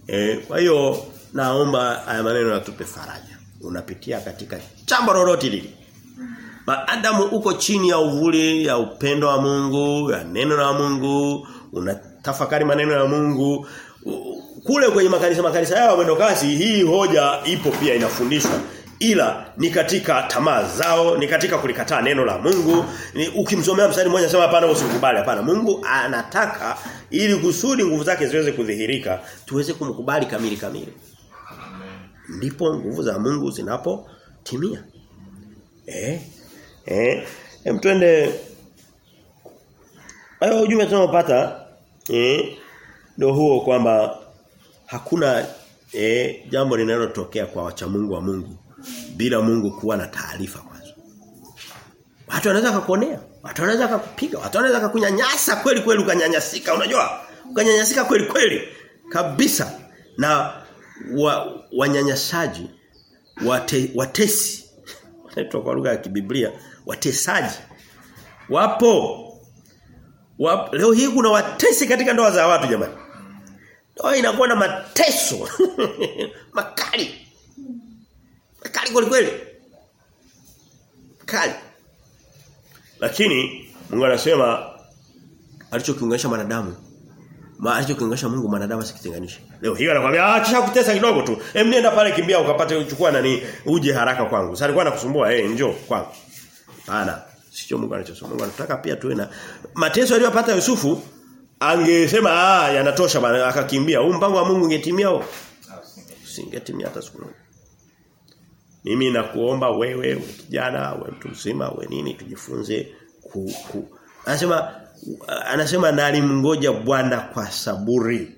Eh kwa hiyo naomba haya maneno yatupe faraja. Unapitia katika jambo lolote lile. Maadamu uko chini ya uvuli ya upendo wa Mungu, ya neno la Mungu, unatafakari maneno ya Mungu, kule kwenye makanisa makanisa yao mwendo kasi hii hoja ipo pia inafundishwa ila ni katika tamaa zao ni katika kulikataa neno la Mungu. Ni ukimsomea mstari mmoja sema hapana usikubali hapana. Mungu anataka ili kusudi nguvu zake ziweze kudhihirika tuweze kumkubali kamili kamili. Ndipo nguvu za Mungu zinapotimia. Eh eh hem twende. Hayo ujumbe tunaopata eh ndio huo kwamba hakuna eh jambo linalotokea kwa wacha Mungu wa Mungu bila Mungu kuwa na taarifa kwanza. Watu wanaweza kukuonea, watu wanaweza kukupiga, watu wanaweza kukunyanyasa kweli kweli ukanyanyasika, unajua? Ukanyanyasika kweli kweli kabisa. Na wa, wanyanyasaji wate, watesi wanaitwa kwa lugha ya kibiblia watesaji wapo Wap, leo hii kuna watesi katika ndoa za watu jamani. Ndoa inakuwa na mateso makali. Makali kweli kweli. kali. Lakini Mungu anasema alichokiunganisha wanadamu Ma alichokiunganisha Mungu mwanadamu asikitenganishe. Leo hiyo anakuambia ah kisha kutesa kidogo tu. Hem nenda pale kimbia ukapate uchukua nani uje haraka kwangu. Sasa alikuwa anakusumbua eh njoo kwangu. Hapana. Sio Mungu anachosema. Mungu anataka pia tuwe na mateso aliyopata Yusufu angesema ah yanatosha bana akakimbia. Huu mpango wa Mungu ungetimia au? Usingetimia hata siku moja. Mimi nakuomba wewe we kijana, wewe mtu mzima, wewe nini tujifunze ku, ku. Anasema anasema nalimngoja Bwana kwa saburi.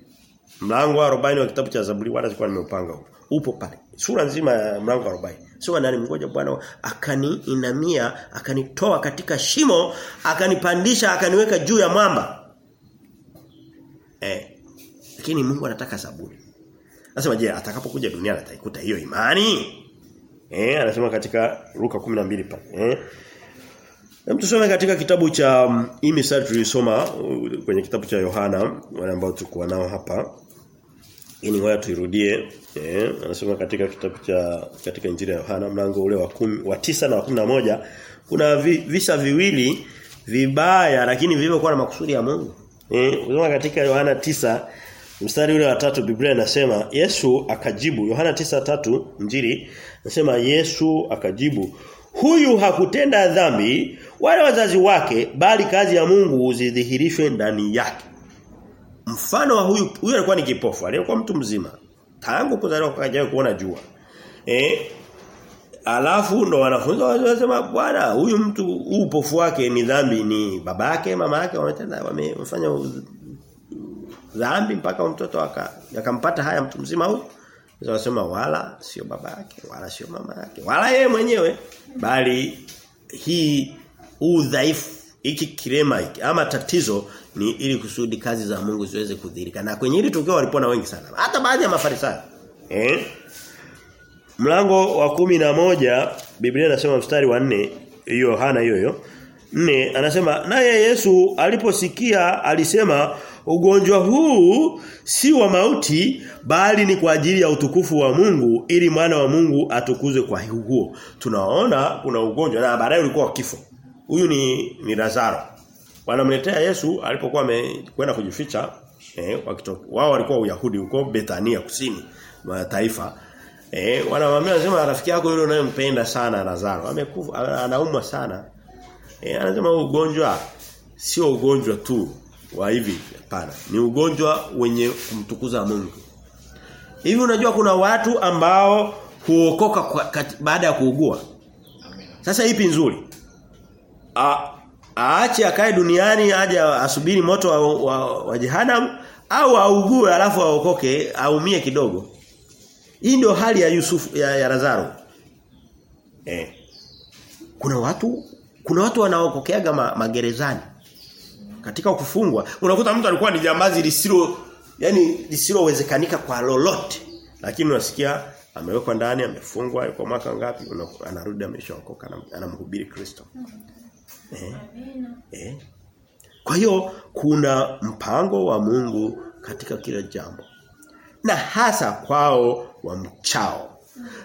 Mlango wa 40 wa kitabu cha Zaburi wala sikuwa nimeupanga huko. Upo pale. Sura nzima ya mlango wa 40. Sema nalimngoja Bwana akaniinamia, akanitoa katika shimo, akanipandisha, akaniweka juu ya mwamba. Eh. Lakini Mungu anataka saburi. Anasema je, atakapokuja duniani ataikuta hiyo imani? Eh, anasema katika Luka 12 pale. Eh. Hem tusome katika kitabu cha um, misali tulisoma uh, kwenye kitabu cha Yohana wale ambao tulikuwa nao hapa. Ili ngoja tuirudie. Eh, anasema katika kitabu cha katika Injili ya Yohana mlango ule wa kumi, wa tisa na wa kumi na moja kuna vi, visa viwili vibaya lakini vilivyokuwa na makusudi ya Mungu. Eh, katika Yohana tisa mstari ule wa tatu Biblia inasema Yesu akajibu Yohana tisa tatu Injili nasema Yesu akajibu huyu hakutenda dhambi wala wazazi wake bali kazi ya Mungu zidhihirishwe ndani yake. Mfano wa huyu huyu alikuwa ni kipofu, alikuwa mtu mzima. Tangu kuzaliwa kaja kuona jua. Eh Alafu ndo wanafunzi wanasema bwana huyu mtu upofu wake ni dhambi ni babake mama yake wametenda wamefanya dhambi mpaka mtoto aka akampata haya mtu mzima huyu. Sasa wasema wala sio baba yake, wala sio mama yake, wala yeye mwenyewe bali hii udhaifu hiki kilema hiki ama tatizo ni ili kusudi kazi za Mungu ziweze kudhihirika. Na kwenye hili tukio walipona wengi sana. Hata baadhi ya mafarisayo. Eh? Mlango wa kumi na moja Biblia inasema mstari wa nne Yohana hiyo hiyo. Nne anasema naye Yesu aliposikia alisema ugonjwa huu si wa mauti bali ni kwa ajili ya utukufu wa Mungu ili mwana wa Mungu atukuzwe kwa huo. Tunaona kuna ugonjwa na baadaye ulikuwa kifo. Huyu ni ni Lazaro. Wanamletea Yesu alipokuwa amekwenda kujificha eh wakito, wao walikuwa Uyahudi huko Bethania kusini mataifa. Eh wanamwambia anasema rafiki yako yule unayempenda sana Lazaro amekufa anaumwa sana. Eh anasema ugonjwa sio ugonjwa tu wa hivi? Hapana. Ni ugonjwa wenye kumtukuza Mungu. Hivi unajua kuna watu ambao huokoka baada ya kuugua? Sasa ipi nzuri? A, aache akae duniani aje asubiri moto wa, wa, wa jehanamu au augue alafu aokoke aumie kidogo? Hii ndio hali ya Yusuf ya, ya Lazaro. Eh. Kuna watu kuna watu wanaokokeaga ma, magerezani katika kufungwa unakuta mtu alikuwa ni jambazi lisilo yani lisilowezekanika kwa lolote. Lakini unasikia amewekwa ndani amefungwa yuko mwaka ngapi anarudi ameshaokoka anamhubiri Kristo. Eh? Eh? Kwa hiyo kuna mpango wa Mungu katika kila jambo. Na hasa kwao wa mchao.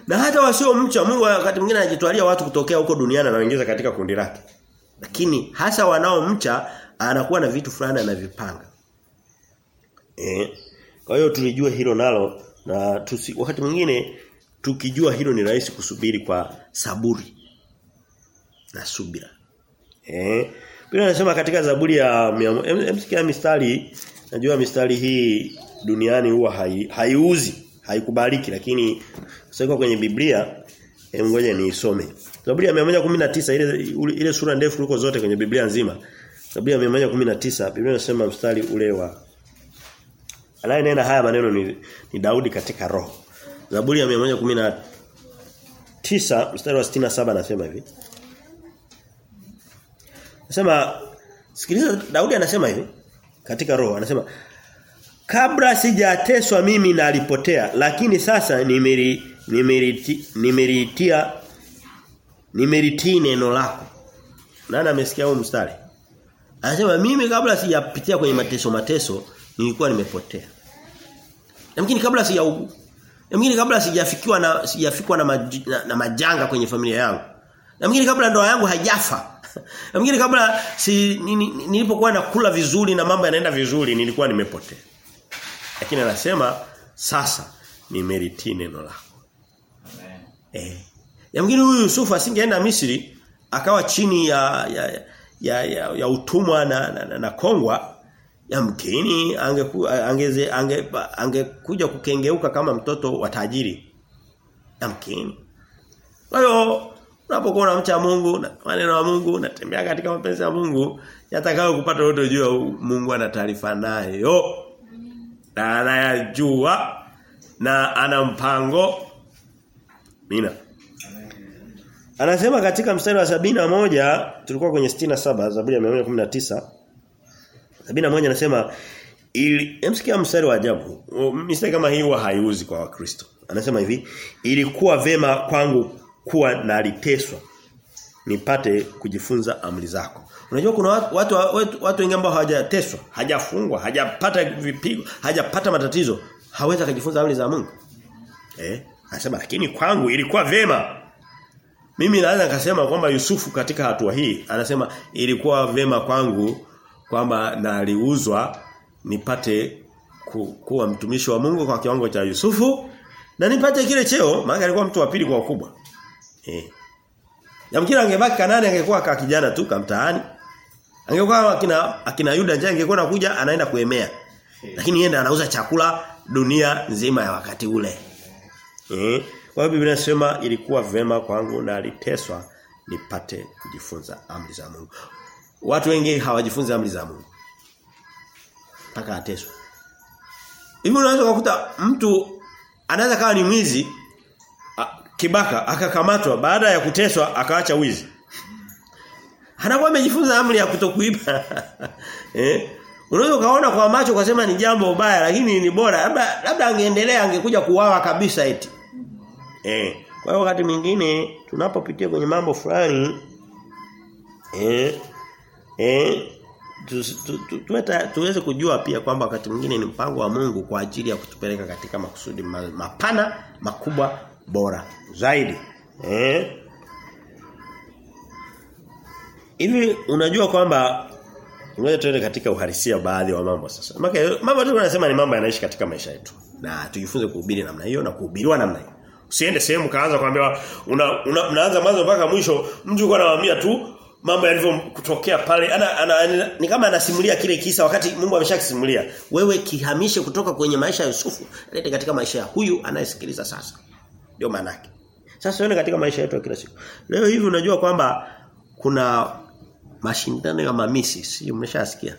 Na hata wasio mcha Mungu wakati mwingine anajitwalia watu kutokea huko duniani na waingiza katika kundi lake. Lakini hasa wanaomcha anakuwa na vitu fulani anavipanga. Eh. Kwa hiyo tulijua hilo nalo na tusi, wakati mwingine tukijua hilo ni rahisi kusubiri kwa saburi na subira. Eh. Biblia inasema katika Zaburi ya msikia mistari najua mistari hii duniani huwa hai, haiuzi, haikubaliki lakini sasa kwenye Biblia ngoja niisome. Zaburi ya 119 ile ile sura ndefu kuliko zote kwenye Biblia nzima. Zaburi ya 119 Biblia inasema mstari ule wa Anayenena haya maneno ni, ni Daudi katika roho. Zaburi ya 119 mstari wa 67 anasema hivi. Anasema sikiliza Daudi anasema hivi katika roho anasema kabla sijateswa mimi nalipotea lakini sasa nimeri nimeriti, nimeritia nimeritii neno lako. Nani amesikia huo mstari? Anasema mimi kabla sijapitia kwenye mateso mateso nilikuwa nimepotea. Yamkini kabla sijaugu. Yamkini kabla sijafikiwa na sijafikwa na, maj, na, na majanga kwenye familia yangu. Yamkini kabla ndoa yangu haijafa. Yamkini kabla si nilipokuwa nakula vizuri na mambo yanaenda vizuri nilikuwa nimepotea. Lakini anasema sasa nimelitii neno lako. Amen. Eh. Yamkini huyu Yusufu asingeenda Misri akawa chini ya ya ya, ya, ya ya utumwa na, na, na, na kongwa yamkini angeku, angeze ange angekuja kukengeuka kama mtoto wa tajiri. Yamkini. Kwa hiyo unapokuwa unamcha Mungu na maneno ya Mungu unatembea katika mapenzi ya Mungu yatakayo kupata yote juu Mungu ana taarifa nayo. Na anayajua na ana mpango. Mina. Anasema katika mstari wa sabina moja tulikuwa kwenye 67 Zaburi ya 119 sabina moja anasema ili emsikia mstari wa ajabu. Mstari kama hii huwa haiuzi kwa Wakristo. Anasema hivi, ilikuwa vema kwangu kuwa naliteswa nipate kujifunza amri zako. Unajua kuna watu watu watu, watu wengi ambao hawajateswa, hajafungwa, hajapata vipigo, hajapata matatizo, hawezi kujifunza amri za Mungu. Eh? Anasema lakini kwangu ilikuwa vema mimi naweza nikasema kwamba Yusufu katika hatua hii anasema ilikuwa vema kwangu kwamba naliuzwa nipate ku, kuwa mtumishi wa Mungu kwa kiwango cha Yusufu na nipate kile cheo maana alikuwa mtu wa pili kwa ukubwa. Eh. Yamkini angebaki Kanani angekuwa kama kijana tu kamtaani. Angekuwa akina akina Yuda nje angekuwa anakuja anaenda kuemea. Lakini yeye anauza chakula dunia nzima ya wakati ule. Eh. Kwa hiyo Biblia inasema ilikuwa vema kwangu na aliteswa nipate kujifunza amri za Mungu. Watu wengi hawajifunzi amri za Mungu. Mpaka ateswe. Hivi unaweza kukuta mtu anaweza kawa ni mwizi kibaka akakamatwa baada ya kuteswa akaacha wizi. Anakuwa amejifunza amri ya kutokuiba. eh? Unaweza kaona kwa macho ukasema ni jambo baya lakini ni bora. Labda labda angeendelea angekuja kuwawa kabisa eti. Eh, kwa hiyo wakati mwingine tunapopitia kwenye mambo fulani eh eh tu, tu, tu, tuweze kujua pia kwamba wakati mwingine ni mpango wa Mungu kwa ajili ya kutupeleka katika makusudi mapana makubwa bora zaidi. Eh? Hivi unajua kwamba ngoja tuende katika uhalisia baadhi wa mambo sasa. Maana mambo tu tunasema ni mambo yanaishi katika maisha yetu. Na tujifunze kuhubiri namna hiyo na kuhubiriwa namna hiyo. Usiende sehemu kaanza kuambiwa una, una, mwanzo mpaka mwisho mtu yuko anawaambia tu mambo yalivyo kutokea pale. Ana, ana, ana, ni kama anasimulia kile kisa wakati Mungu ameshakisimulia. Wewe kihamishe kutoka kwenye maisha ya Yusufu lete katika maisha ya huyu anayesikiliza sasa. Ndio maana sasa wewe katika maisha yetu ya kila siku. Leo hivi unajua kwamba kuna mashindano ya mamisi si umeshasikia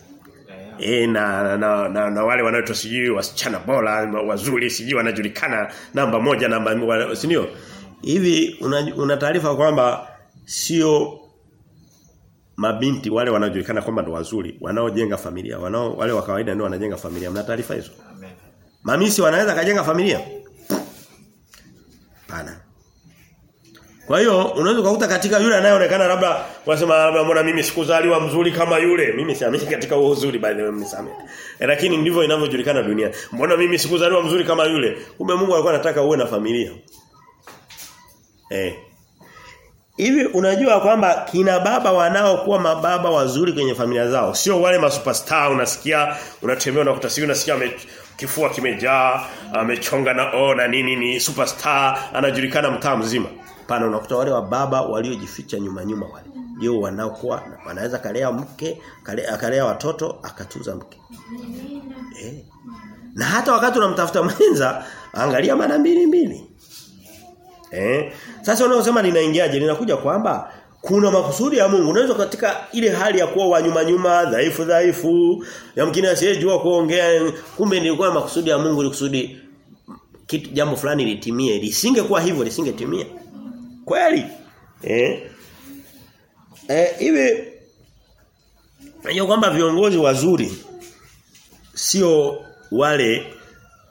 E, na, na, na, na wale wanaoitwa sijui wasichana bora wazuri sijui wanajulikana namba moja namba si ndio? Hivi una, una taarifa kwamba sio mabinti wale wanaojulikana kwamba ndo wazuri wanaojenga familia wanao wale wa kawaida ndio wanajenga familia. Mna taarifa hizo? Amen. Mamisi wanaweza kajenga familia? Pana kwa hiyo unaweza kukuta katika yule anayeonekana labda wanasema labda mbona mimi sikuzaliwa mzuri kama yule? Mimi siamini katika huo uzuri by the way mnisamehe. E, lakini ndivyo inavyojulikana dunia. Mbona mimi sikuzaliwa mzuri kama yule? Kumbe Mungu alikuwa anataka uwe na familia. Eh. Hivi unajua kwamba kina baba wanaokuwa mababa wazuri kwenye familia zao sio wale masuperstar unasikia unatembea unakuta siku unasikia ame, kifua kimejaa amechonga na oh na nini ni superstar anajulikana mtaa mzima. Pana unakuta wale wa baba waliojificha nyuma nyuma wale ndio wanaokuwa wanaweza kalea mke kalea, kalea watoto akatuza mke. Eh. Na hata wakati unamtafuta mwenza angalia mara mbili mbili. Eh? Sasa unaosema ninaingiaje ninakuja kwamba kuna makusudi ya Mungu. Unaweza katika ile hali ya kuwa wanyuma nyuma, dhaifu dhaifu, yamkini asiyejua kuongea, kumbe nilikuwa makusudi ya Mungu ilikusudi kitu jambo fulani litimie. Lisingekuwa hivyo lisingetimia. Kweli? Eh? Eh hivi najua kwamba viongozi wazuri sio wale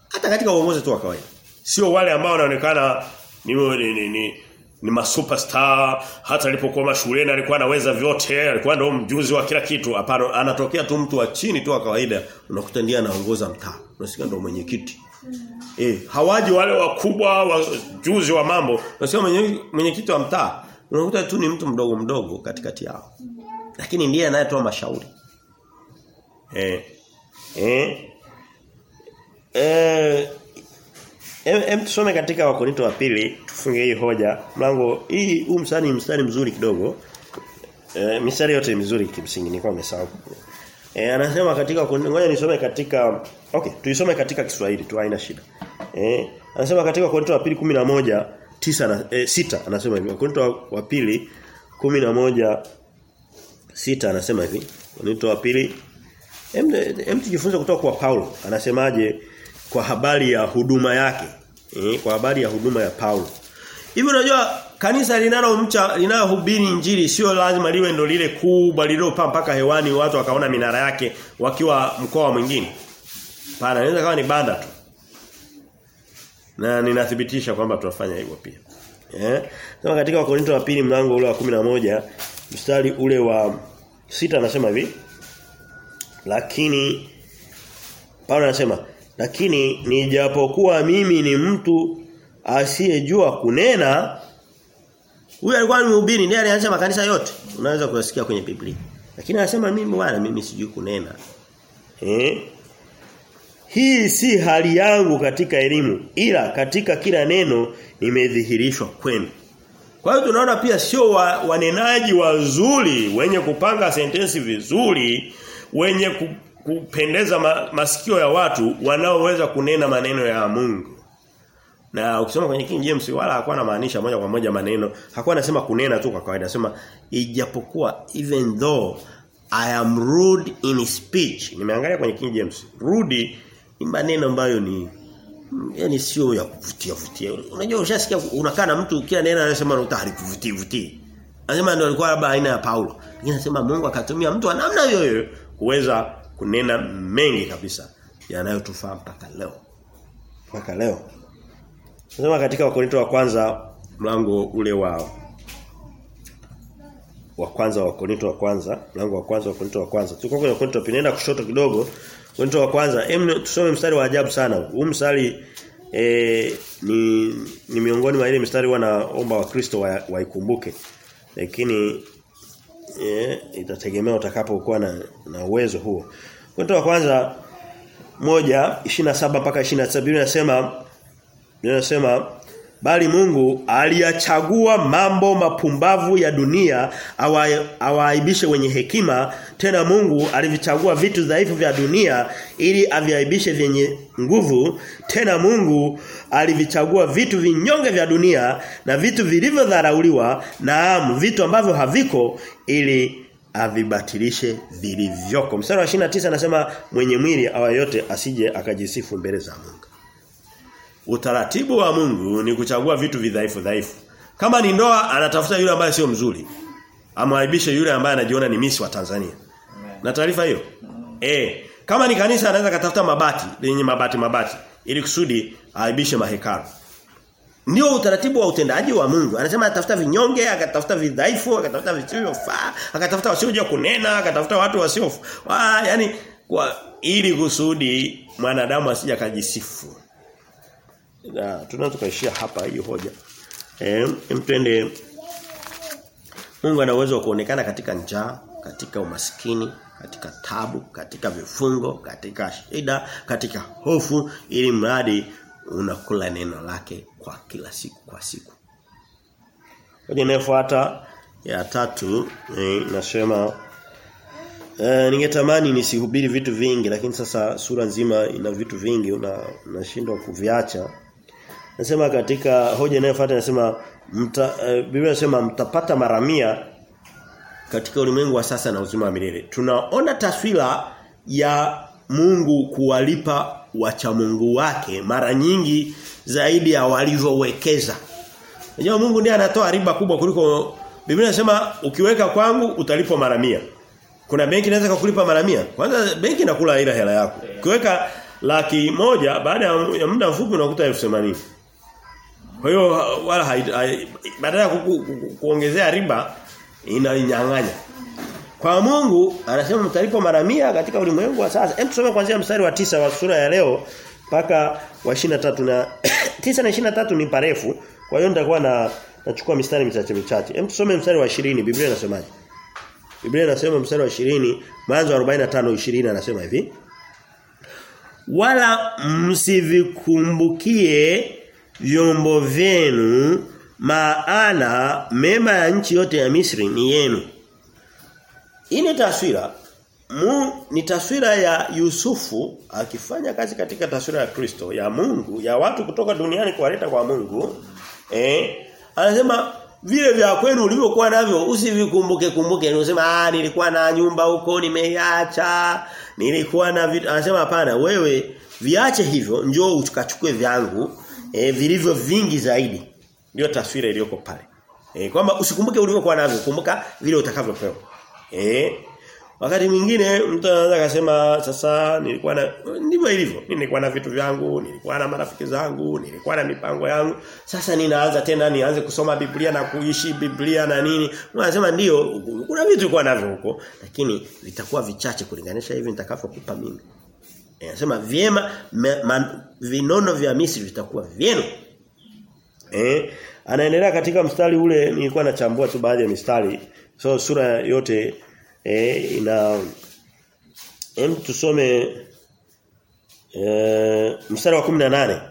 hata katika uongozi tu wa kawaida. Sio wale ambao wanaonekana ni ni ni, ni, ni masuperstar hata alipokuwa mashuleni alikuwa anaweza vyote alikuwa ndio mjuzi wa kila kitu hapana anatokea tu mtu wa chini tu wa kawaida unakuta ndiye anaongoza mtaa unasikia ndio mwenyekiti eh hawaji wale wakubwa wajuzi wa mambo unasikia mwenyekiti wa mtaa Unakuta tu ni mtu mdogo mdogo katikati yao. Lakini ndiye anayetoa mashauri. Eh. Eh. Eh Em tusome katika wakonito wa pili tufunge hii hoja mlango hii huu mstari mstari mzuri kidogo e, mistari yote mizuri kimsingi nilikuwa nimesahau e, anasema katika ngoja nisome katika okay tuisome katika Kiswahili tu haina shida. Eh anasema katika Korinto wa pili 11 9 na e, sita anasema hivi. Korinto wa pili 11 sita anasema hivi. Korinto wa pili hem tujifunze kutoka kwa Paulo. Anasemaje? Kwa habari ya huduma yake. Eh, kwa habari ya huduma ya Paulo. Hivi unajua kanisa linalomcha linalohubiri injili sio lazima liwe ndo lile kubwa lililopaa mpaka hewani watu wakaona minara yake wakiwa mkoa mwingine. Pana inaweza kawa ni banda tu. Na ninathibitisha kwamba tunafanya hivyo pia. Eh? Kama katika wakorinto wa pili mlango ule wa 11 mstari ule wa sita anasema hivi. Lakini Paulo anasema lakini nijapokuwa mimi ni mtu asiyejua kunena huyu alikuwa ni mhubiri ndiye alianza makanisa yote. Unaweza kuyasikia kwenye Biblia. Lakini anasema mimi bwana mimi sijui kunena. Eh? Hii si hali yangu katika elimu ila katika kila neno nimedhihirishwa kwenu. Kwa hiyo tunaona pia sio wa, wanenaji wazuri wenye kupanga sentensi vizuri wenye kupendeza ma, masikio ya watu wanaoweza kunena maneno ya Mungu. Na ukisoma kwenye King James wala hakuwa anamaanisha moja kwa moja maneno, hakuwa anasema kunena tu kwa kawaida, anasema ijapokuwa even though I am rude in speech. Nimeangalia kwenye King James. Rude ni maneno ambayo ni yani sio ya kuvutia vutia. Unajua ushasikia unakaa na mtu kila neno anasema unataka kuvutia vutia. Anasema ndio alikuwa labda aina ya Paulo. Lakini anasema Mungu akatumia mtu wa namna hiyo hiyo kuweza kunena mengi kabisa yanayotufaa mpaka leo. Mpaka leo. Nasema katika Wakorinto wa kwanza mlango ule wa wa kwanza wa Korinto wa kwanza, mlango wa kwanza wa Korinto wa kwanza. Tuko kwenye Korinto pinaenda kushoto kidogo. Korinto wa kwanza, em tusome mstari wa ajabu sana. Huu mstari e, ni ni miongoni mwa ile mstari wanaomba wa Kristo waikumbuke. Wa Lakini e, itategemea utakapokuwa na na uwezo huo. Korinto wa kwanza moja 27 mpaka 27 Biblia inasema inasema bali Mungu aliyachagua mambo mapumbavu ya dunia awaaibishe wenye hekima tena Mungu alivichagua vitu dhaifu vya dunia ili aviaibishe vyenye nguvu tena Mungu alivichagua vitu vinyonge vya dunia na vitu vilivyodharauliwa naam vitu ambavyo haviko ili avibatilishe vilivyoko. Mstari wa 29 anasema mwenye mwili awa yote asije akajisifu mbele za Mungu Utaratibu wa Mungu ni kuchagua vitu vidhaifu dhaifu. Kama ni ndoa anatafuta yule ambaye sio mzuri. Amwaibishe yule ambaye anajiona ni misi wa Tanzania. Na taarifa hiyo? Eh, kama ni kanisa anaweza katafuta mabati, lenye mabati mabati ili kusudi aibishe mahekalu. Ndio utaratibu wa utendaji wa Mungu. Anasema atafuta vinyonge, akatafuta vidhaifu, akatafuta visivyofaa, akatafuta wasiojua kunena, akatafuta watu wasiofu. Ah, yani kwa ili kusudi mwanadamu asije akajisifu na tunaweza tukaishia hapa hii hoja. Eh, mtende Mungu ana uwezo wa kuonekana katika njaa, katika umaskini, katika tabu, katika vifungo, katika shida, katika hofu ili mradi unakula neno lake kwa kila siku kwa siku. Hoja inayofuata ya tatu eh, nasema Eh, ningetamani nisihubiri vitu vingi lakini sasa sura nzima ina vitu vingi una unashindwa kuviacha. Nasema katika hoja inayofuata nasema mta, uh, Biblia inasema mtapata maramia katika ulimwengu wa sasa na uzima wa milele. Tunaona taswira ya Mungu kuwalipa wacha Mungu wake mara nyingi zaidi ya walivyowekeza. Unajua Mungu ndiye anatoa riba kubwa kuliko Biblia inasema ukiweka kwangu utalipwa mara mia. Kuna benki inaweza kukulipa mara mia. Kwanza benki inakula ile hela yako. Ukiweka laki moja baada ya muda mfupi unakuta elfu themanini Kwa hiyo wala badala kuongezea riba inainyang'anya. Kwa Mungu anasema mtalipo mara mia katika ulimwengu wa sasa. Hem tusome kuanzia mstari wa tisa wa sura ya leo mpaka wa 23 na tisa na 23 ni parefu. Kwa hiyo nitakuwa na nachukua mistari michache michache. Hem tusome mstari wa 20 Biblia inasemaje? Biblia inasema mstari wa 20 mwanzo 45 20 anasema hivi. Wala msivikumbukie vyombo vyenu maana mema ya nchi yote ya Misri ni yenu. Hii ni taswira. Mu, ni taswira ya Yusufu akifanya kazi katika taswira ya Kristo ya Mungu ya watu kutoka duniani kuwaleta kwa Mungu eh? Anasema vile vya kwenu ulivyokuwa navyo usivikumbuke kumbuke. Unasema ah nilikuwa na nyumba huko nimeiacha nilikuwa na vitu. Anasema hapana wewe viache hivyo njoo ukachukue vyangu eh vilivyo vingi zaidi ndio taswira iliyoko pale eh kwamba usikumbuke ulivyokuwa navyo kumbuka vile utakavyopewa eh Wakati mwingine mtu anaweza kusema sasa nilikuwa na ndivyo ilivyo. Nilikuwa na vitu vyangu, nilikuwa na marafiki zangu, nilikuwa na mipango yangu. Sasa ninaanza tena nianze kusoma Biblia na kuishi Biblia na nini. Unasema ndio kuna vitu kwa navyo huko, lakini vitakuwa vichache kulinganisha hivi nitakavyokupa mimi. Anasema vyema man, vinono vya Misri vitakuwa vyenu. Eh? Anaendelea katika mstari ule nilikuwa nachambua tu baadhi ya mistari. So sura yote eh ina hem tusome eh mstari wa 18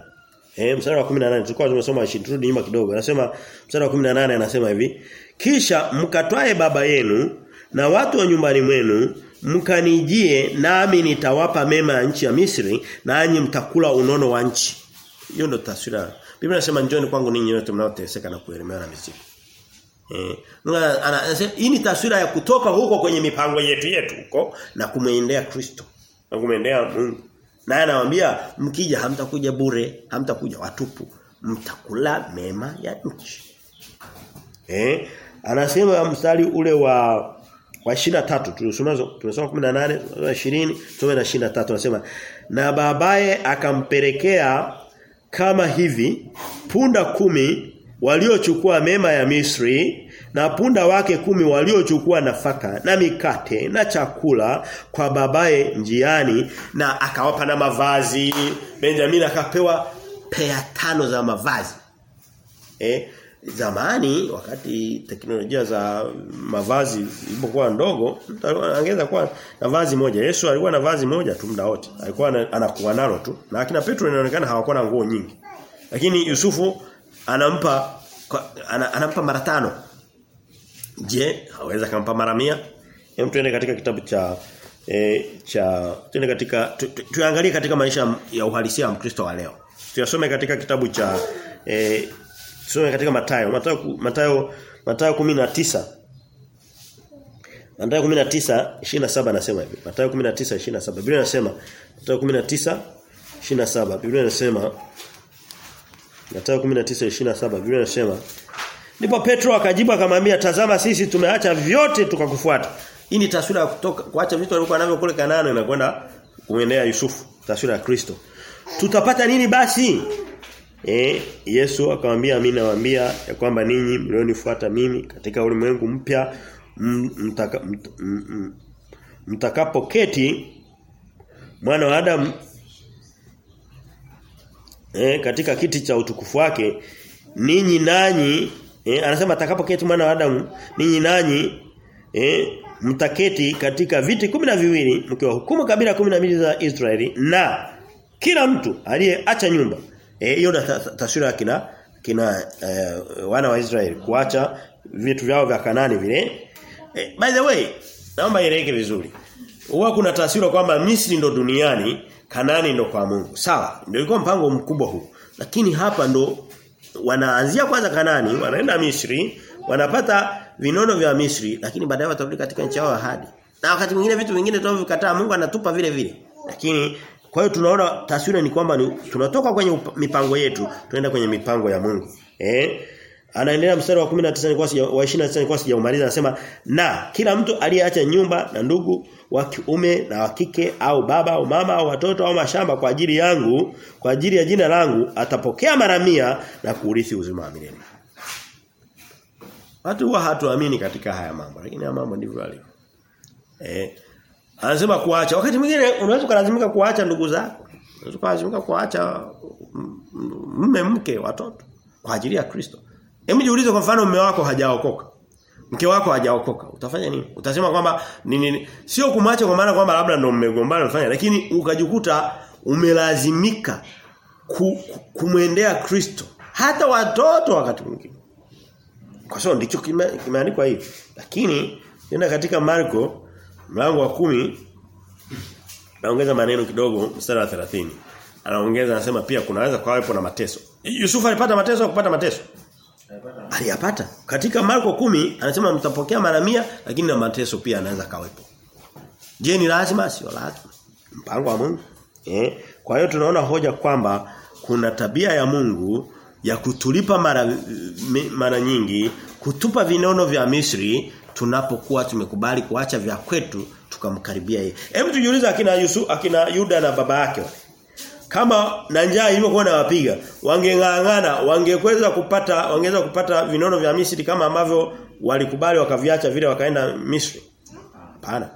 eh mstari wa 18 tulikuwa tumesoma 20 turudi nyuma kidogo anasema mstari wa 18 anasema hivi kisha mkatwae baba yenu na watu wa nyumbani mwenu mkanijie nami nitawapa mema ya nchi ya Misri nanyi mtakula unono wa nchi hiyo ndio taswira Biblia inasema njoni kwangu ninyi wote mnaoteseka na kuelemewa na mizigo Eh, anasema hii ni taswira ya kutoka huko kwenye mipango yetu yetu huko na kumwendea Kristo. Na kumwendea Mungu. Naye anawaambia mkija hamtakuja bure, hamtakuja watupu, mtakula mema ya nchi. Eh, anasema mstari ule wa wa 23 tulisoma tumesoma 18 20 tusome na 23 anasema na babaye akampelekea kama hivi punda kumi waliochukua mema ya Misri na punda wake kumi waliochukua nafaka na mikate na chakula kwa babaye njiani na akawapa na mavazi. Benjamin akapewa pea tano za mavazi. Eh zamani wakati teknolojia za mavazi ilipokuwa ndogo angeza kuwa na vazi moja. Yesu alikuwa na vazi moja tu muda wote. Alikuwa anakuwa nalo tu. Na akina Petro inaonekana hawakuwa na nguo nyingi. Lakini Yusufu anampa ana, anampa mara tano. Je, haweza kumpa mara 100 Hem tuende katika kitabu cha e, cha tuende katika tu, tu, tuangalie katika maisha ya uhalisia wa Mkristo wa leo. Tuyasome katika kitabu cha e, tusome katika Mathayo, Mathayo Mathayo Mathayo 19 Mathayo 19 27 anasema hivi. Mathayo 19:27. Biblia inasema Mathayo 19:27. Biblia inasema Mathayo 19:27 Biblia inasema Ndipo Petro akajibu akamwambia tazama sisi tumeacha vyote tukakufuata. Hii ni taswira ya kutoka kuacha vitu alivyokuwa navyo kule Kanaani na kwenda kumwendea Yusufu, taswira ya Kristo. Tutapata nini basi? Eh, Yesu akamwambia mimi nawaambia ya kwamba ninyi mlionifuata mimi katika ulimwengu mpya mtaka, mtakapoketi mwana wa Adamu eh, katika kiti cha utukufu wake ninyi nanyi eh, anasema atakapoketi mwana wa Adamu ninyi nanyi eh, mtaketi katika viti kumi na viwili mkiwahukumu kabila kumi na mbili za Israeli na kila mtu aliyeacha nyumba hiyo eh, taswira ya kina kina eh, wana wa Israeli kuacha vitu vyao vya Kanani vile eh, by the way naomba ieleweke vizuri huwa kuna taswira kwamba Misri ndo duniani Kanani ndo kwa Mungu. Sawa, ndio ilikuwa mpango mkubwa huu. Lakini hapa ndo wanaanzia kwanza Kanani, wanaenda Misri, wanapata vinono vya Misri, lakini baadaye watarudi katika nchi yao ahadi. Na wakati mwingine vitu vingine tunavyokataa Mungu anatupa vile vile. Lakini kwa hiyo tunaona taswira ni kwamba ni, tunatoka kwenye mipango yetu, tunaenda kwenye mipango ya Mungu. Eh? Anaendelea mstari wa 19 ni kwa wa 29 ni kwa sijaumaliza anasema na kila mtu aliyeacha nyumba na ndugu wa kiume na wa kike au baba au mama au watoto au mashamba kwa ajili yangu kwa ajili ya jina langu atapokea mara mia na kuurithi uzima wa milele. Watu huwa hatuamini katika haya mambo lakini haya mambo ndivyo yalivyo. Eh anasema kuacha wakati mwingine unaweza kulazimika kuacha ndugu zako. Unaweza kulazimika kuacha mme mke watoto kwa ajili ya Kristo. Hebu jiulize kwa mfano mume wako hajaokoka. Mke wako hajaokoka. Utafanya nini? Utasema kwamba ni nini? Sio kumwacha kwa maana kwamba labda ndo mmegombana mfanya lakini ukajikuta umelazimika ku, kumwendea Kristo. Hata watoto wakati mwingine. Kwa sababu ndicho kimeandikwa kime hivi. Lakini nenda katika Marko mlango wa kumi naongeza maneno kidogo mstari wa 30. Anaongeza anasema pia kunaweza kuwepo na mateso. Yusufu alipata mateso kupata mateso? Aliyapata. Katika Marko kumi anasema mtapokea mara mia lakini na mateso pia anaweza kawepo. Je, ni lazima sio lazima? Mpango wa Mungu. Eh? Kwa hiyo tunaona hoja kwamba kuna tabia ya Mungu ya kutulipa mara mara nyingi, kutupa vinono vya Misri tunapokuwa tumekubali kuacha vya kwetu tukamkaribia yeye. Hebu tujiulize akina Yusu, akina Yuda na baba yake. Kama na njaa ilivyokuwa inawapiga, wangeng'ang'ana, wangeweza kupata wangeweza kupata vinono vya Misri kama ambavyo walikubali wakaviacha vile wakaenda Misri. Hapana.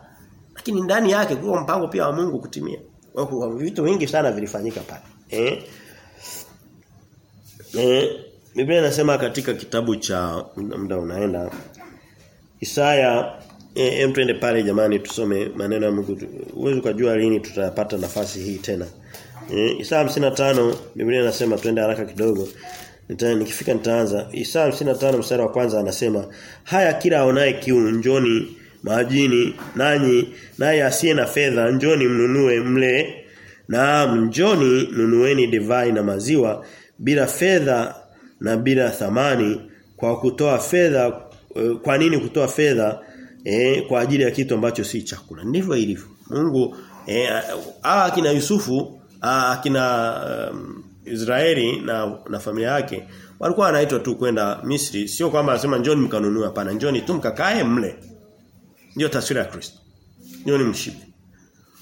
Lakini ndani yake kulikuwa mpango pia wa Mungu kutimia. Kwa Vitu vingi sana vilifanyika pale. Eh? Eh, Biblia inasema katika kitabu cha muda unaenda Isaya em twende pale jamani tusome maneno ya Mungu. Uwezo kujua lini tutapata nafasi hii tena. Eh, Isaya 55 Biblia inasema twende haraka kidogo. Nita, nikifika nitaanza. Isaya 55 mstari wa kwanza anasema, "Haya kila aonaye kiu njoni majini nanyi naye asiye na fedha njoni mnunue mle na njoni nunueni divai na maziwa bila fedha na bila thamani kwa kutoa fedha kwa nini kutoa fedha eh, kwa ajili ya kitu ambacho si chakula? Ndivyo ilivyo. Mungu eh, akina Yusufu akina um, Israeli na na familia yake walikuwa wanaitwa tu kwenda Misri. Sio kwamba anasema njoni mkanunue. Hapana njoni tu mkakae mle. Ndio taswira ya Kristo. Ndio mshipe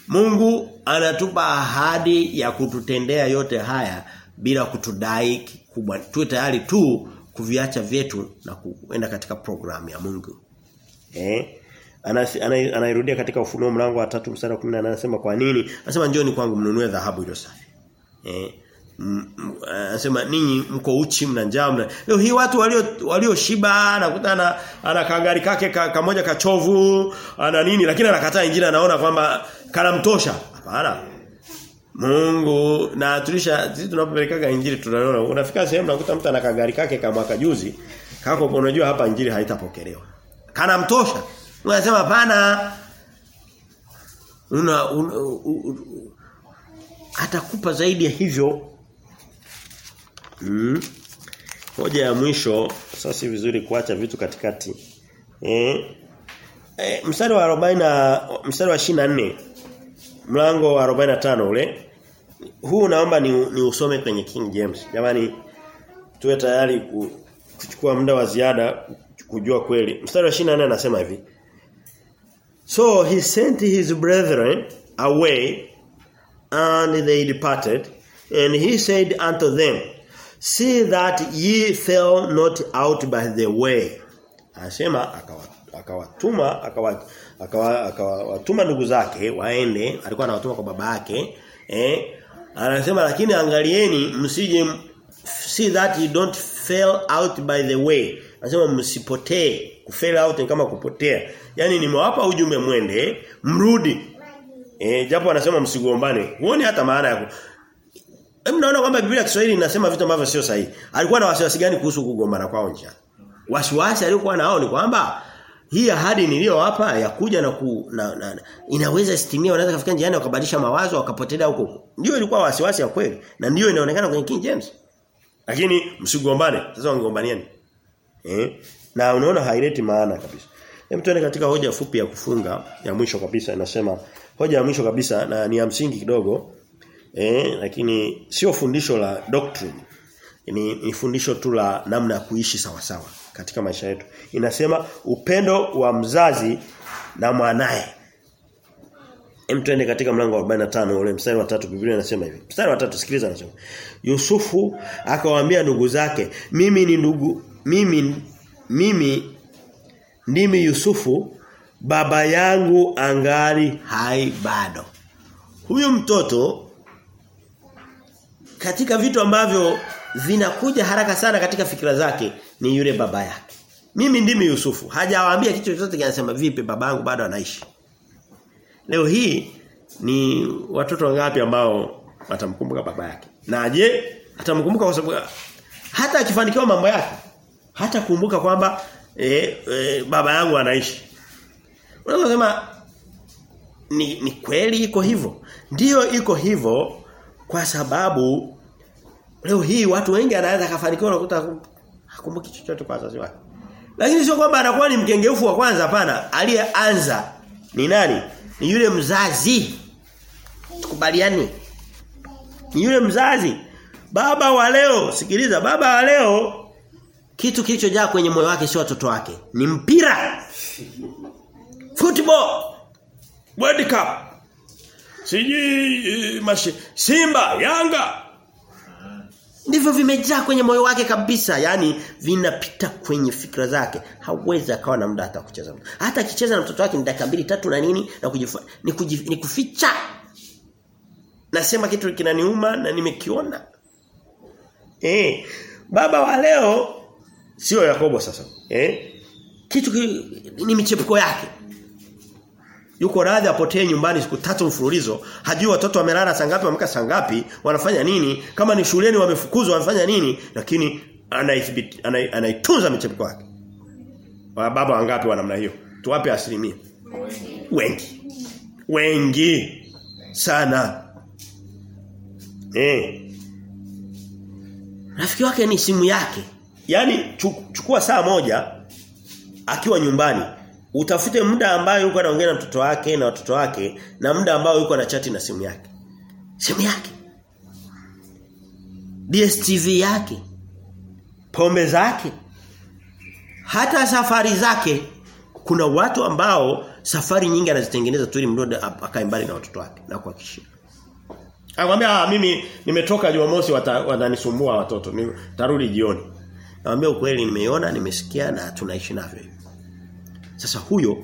Mungu anatupa ahadi ya kututendea yote haya bila kutudai kikubwa. Tuwe tayari tu kuviacha vyetu na kuenda katika programu ya Mungu. Eh? Anairudia katika ufunuo mlango wa 3 mstari wa 10 anasema kwa nini? Anasema njoni kwangu mnunue dhahabu iliyo safi. Eh? Anasema ninyi mko uchi mna njaa mna. Leo hii watu walio walioshiba nakutana ana kangari kake kamoja ka kachovu ana nini lakini anakataa injili anaona kwamba kanamtosha. Hapana. Mungu na tulisha sisi tunapopelekaga injili tunaona unafika sehemu nakuta mtu ana kagari kake kama mwaka juzi kako unajua hapa injili haitapokelewa. Kana mtosha. Unasema hapana. Una, una u, u, atakupa zaidi ya hivyo. Mm. Hoja ya mwisho sasa si vizuri kuacha vitu katikati. Eh, eh mstari wa 40 mstari wa 24 mlango wa 45 ule huu naomba ni, ni usome kwenye King James. Jamani tuwe tayari kuchukua muda wa ziada kujua kweli. Mstari wa 24 anasema hivi. So he sent his brethren away and they departed and he said unto them see that ye fell not out by the way. Anasema akawatuma akawa akawatuma akawa, ndugu zake waende. Alikuwa anawatuma kwa baba yake eh anasema lakini angalieni msije see that you don't fail out by the way anasema msipotee kufail out ni kama kupotea Yaani nimewapa ujumbe mwende mrudi eh japo anasema msigombane huoni hata maana yako. Hebu naona kwamba Biblia ya Kiswahili inasema vitu ambavyo sio sahihi. Alikuwa na wasiwasi gani kuhusu kugombana kwao njiani? Wasiwasi aliokuwa nao ni kwamba hii ahadi niliyowapa ya kuja na, ku, na, na, na inaweza istimia wanaweza kufika njiani wakabadilisha mawazo wakapotelea huko. Ndio ilikuwa wasiwasi ya kweli na ndio inaonekana kwenye King James. Lakini msigombane. Sasa wangegombaniani. Eh? Na unaona haileti maana kabisa. Hem tuende katika hoja fupi ya kufunga ya mwisho kabisa inasema hoja ya mwisho kabisa na ni ya msingi kidogo eh lakini sio fundisho la doctrine ni, ni fundisho tu la namna ya kuishi sawa sawa katika maisha yetu inasema upendo wa mzazi na mwanae Hem tuende katika mlango wa 45 ule mstari wa 3 Biblia inasema hivi. Mstari wa 3 sikiliza anasema. Yusufu akawaambia ndugu zake, mimi ni ndugu mimi mimi ndimi Yusufu baba yangu angali hai bado. Huyu mtoto katika vitu ambavyo vinakuja haraka sana katika fikira zake ni yule baba yake. Mimi ndimi Yusufu. Hajawaambia kitu chochote kinasema vipi babangu bado anaishi. Leo hii ni watoto wangapi ambao watamkumbuka baba yake? Na je, atamkumbuka kwa sababu hata akifanikiwa mambo yake hata kumbuka kwamba e, e, baba yangu anaishi. Unaweza kusema ni, ni kweli iko hivyo. Ndiyo iko hivyo kwa sababu leo hii watu wengi anaweza kafanikiwa unakuta hakumbuki chochote kwa wazazi wake. Lakini sio kwamba anakuwa ni mkengeufu wa kwanza hapana. Aliyeanza ni nani? Ni yule mzazi. Tukubaliane. Ni yule mzazi. Baba wa leo, sikiliza, baba wa leo kitu kilichojaa kwenye moyo wake sio watoto wake, ni mpira. Football. World Cup. Siji mashi Simba, Yanga. Ndivyo vimejaa kwenye moyo wake kabisa, yani vinapita kwenye fikra zake. Hawezi akawa na muda hata kucheza. Hata akicheza na mtoto wake ni dakika mbili tatu na nini na kujifa, ni, kujif, ni kuficha. Nasema kitu kinaniuma na nimekiona. Eh, baba wa leo sio Yakobo sasa. Eh? Kitu ki, ni michepuko yake. Yuko radhi apotee nyumbani siku tatu mfululizo, hajui watoto wamelala sangapi, ngapi, sangapi, wanafanya nini, kama ni shuleni wamefukuzwa wanafanya nini, lakini anaitunza michepuko yake. Baba wangapi wa namna hiyo? Tuwape asilimia. Wengi. Wengi sana. Eh. Rafiki wake ni simu yake. Yaani chukua saa moja akiwa nyumbani utafute muda ambayo yuko anaongea na mtoto wake na watoto wake na muda ambao yuko na chati na simu yake. Simu yake. DSTV yake. Pombe zake. Hata safari zake kuna watu ambao safari nyingi anazitengeneza tu ili mdodo akae mbali na watoto wake na kuhakikishia. Akamwambia ah, mimi nimetoka Jumamosi watanisumbua watoto. Nitarudi jioni. Naambia ukweli nimeiona, nimesikia na tunaishi navyo. Sasa huyo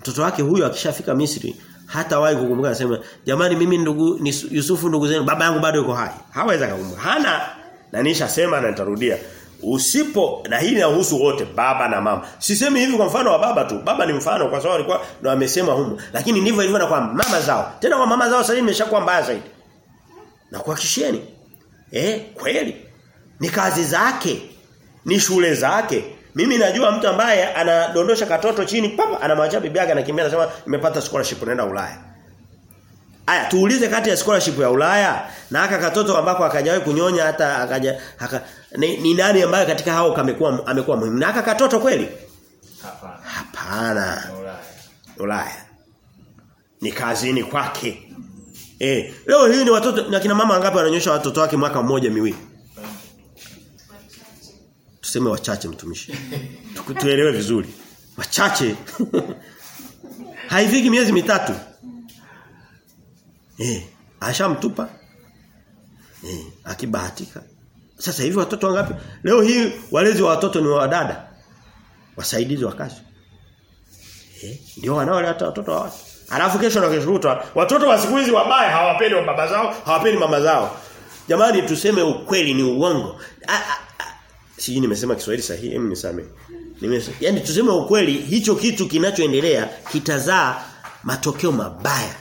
mtoto wake huyo akishafika Misri hata wahi kukumbuka anasema jamani mimi ndugu ni Yusufu ndugu zenu baba yangu bado yuko hai. Hawezi kukumbuka. Hana na nishasema na nitarudia. Usipo na hili inahusu wote baba na mama. Sisemi hivi kwa mfano wa baba tu. Baba ni mfano kwa sababu alikuwa ndo amesema humo. Lakini ndivyo ilivyo na kwa mama zao. Tena kwa mama zao sasa imeshakuwa mbaya zaidi. Na kuhakishieni. Eh kweli. Ni kazi zake. Ni shule zake. Mimi najua mtu ambaye anadondosha katoto chini papa anamwacha bibi yake anakimbia anasema nimepata scholarship naenda Ulaya. Aya tuulize kati ya scholarship ya Ulaya na aka katoto ambako akajawahi kunyonya hata akaja haka, ni, ni nani ambaye katika hao kamekuwa amekuwa muhimu. Na aka katoto kweli? Hapana. Hapana. Ulaya. Ulaya. Ni kazini kwake. Eh, leo hii ni watoto na kina mama wangapi wananyosha watoto wake mwaka mmoja miwili? Tuseme wachache mtumishi. Tukutuelewe vizuri. Wachache. Haifiki miezi mitatu. Eh, ashamtupa. Eh, akibahatika. Sasa hivi watoto wangapi? Leo hii walezi wa watoto ni wa dada. Wasaidizi wa kazi. Eh, ndio wanaole hata watoto hawa. Alafu kesho na kesho watoto wa siku hizi wabaya hawapendi wa baba zao, hawapendi mama zao. Jamani tuseme ukweli ni uongo. Sijui nimesema Kiswahili sahihi, hem nisame. Nimesema yani tuseme ukweli hicho kitu kinachoendelea kitazaa matokeo mabaya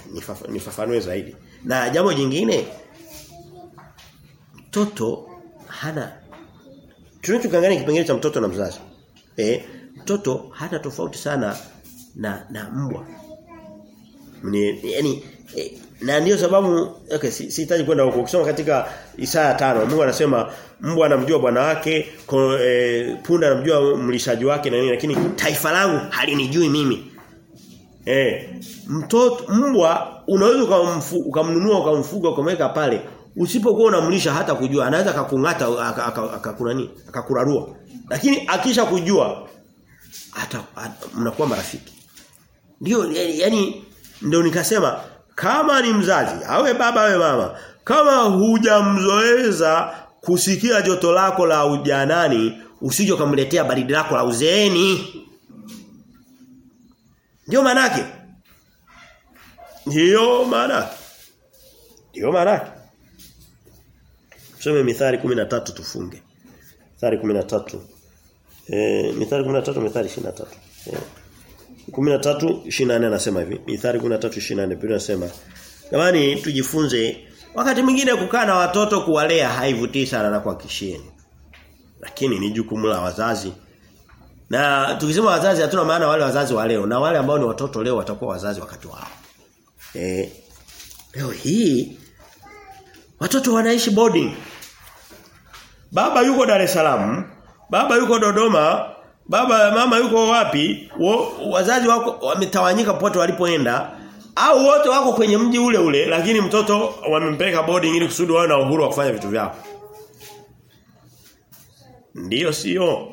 nifafanue zaidi. Na jambo jingine mtoto hana tunachokangania kipengele cha mtoto na mzazi. Eh, mtoto hana tofauti sana na na mbwa. Yaani eh, na ndiyo sababu okay sihitaji si kwenda huko. Ukisoma katika Isaya tano Mungu anasema mbwa anamjua bwana wake, e, punda anamjua mlishaji wake na nini lakini taifa langu halinijui mimi. Eh, mtoto mbwa unaweza ukamnunua ukamfuga ukamweka pale usipokuwa unamlisha hata kujua anaweza akakungata akakunani akakurarua. Lakini akisha kujua hata mnakuwa marafiki. Ndio yani ndio nikasema kama ni mzazi awe baba awe mama kama hujamzoeza kusikia joto lako la ujanani usije kumletea baridi lako la uzeeni ndio manake ndio maana ndio manake Tusome Mithali 13 tufunge. Mithali 13. Eh Mithali 13 Mithali 23. Eh. 13 24 anasema hivi. Mithali 13 24 Biblia inasema Jamani tujifunze wakati mwingine kukaa na watoto kuwalea haivutii sana na kuhakishieni. Lakini ni jukumu la wazazi. Na tukisema wazazi hatuna maana wale wazazi wa leo na wale ambao ni watoto leo watakuwa wazazi wakati wao. Eh leo hii watoto wanaishi boarding. Baba yuko Dar es Salaam, baba yuko Dodoma, baba na mama yuko wapi? Wazazi wako wametawanyika popote walipoenda au wote wako kwenye mji ule ule lakini mtoto wamempeleka boarding ili kusudi wawe na uhuru wa kufanya vitu vyao. Ndiyo sio?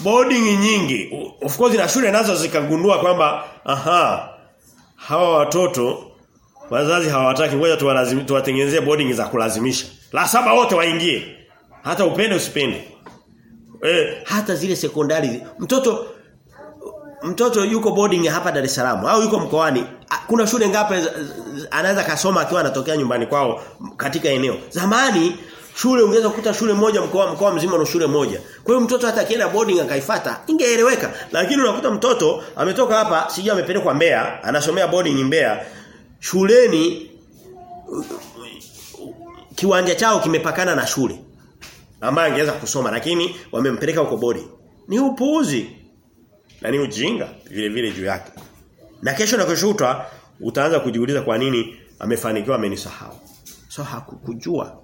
Boarding nyingi of course na shule nazo zikagundua kwamba aha hawa watoto wazazi hawataki ngoja tuwatengenezee boarding za kulazimisha. La saba wote waingie. Hata upende usipende. Eh, hata zile sekondari mtoto mtoto yuko boarding hapa Dar es Salaam au yuko mkoani kuna shule ngapi anaweza kasoma akiwa anatokea nyumbani kwao katika eneo. Zamani shule ungeweza kukuta shule moja mkoa mkoa mzima na shule moja. Kwa hiyo mtoto hata akienda boarding akaifuata ingeeleweka. Lakini unakuta mtoto ametoka hapa sijui amepelekwa Mbeya anasomea boarding Mbeya shuleni kiwanja chao kimepakana na shule ambaye angeweza kusoma lakini wamempeleka huko bodi. ni upuuzi na ni ujinga vile vile juu yake. Na kesho na keshutwa utaanza kujiuliza kwa nini amefanikiwa amenisahau. So hakukujua.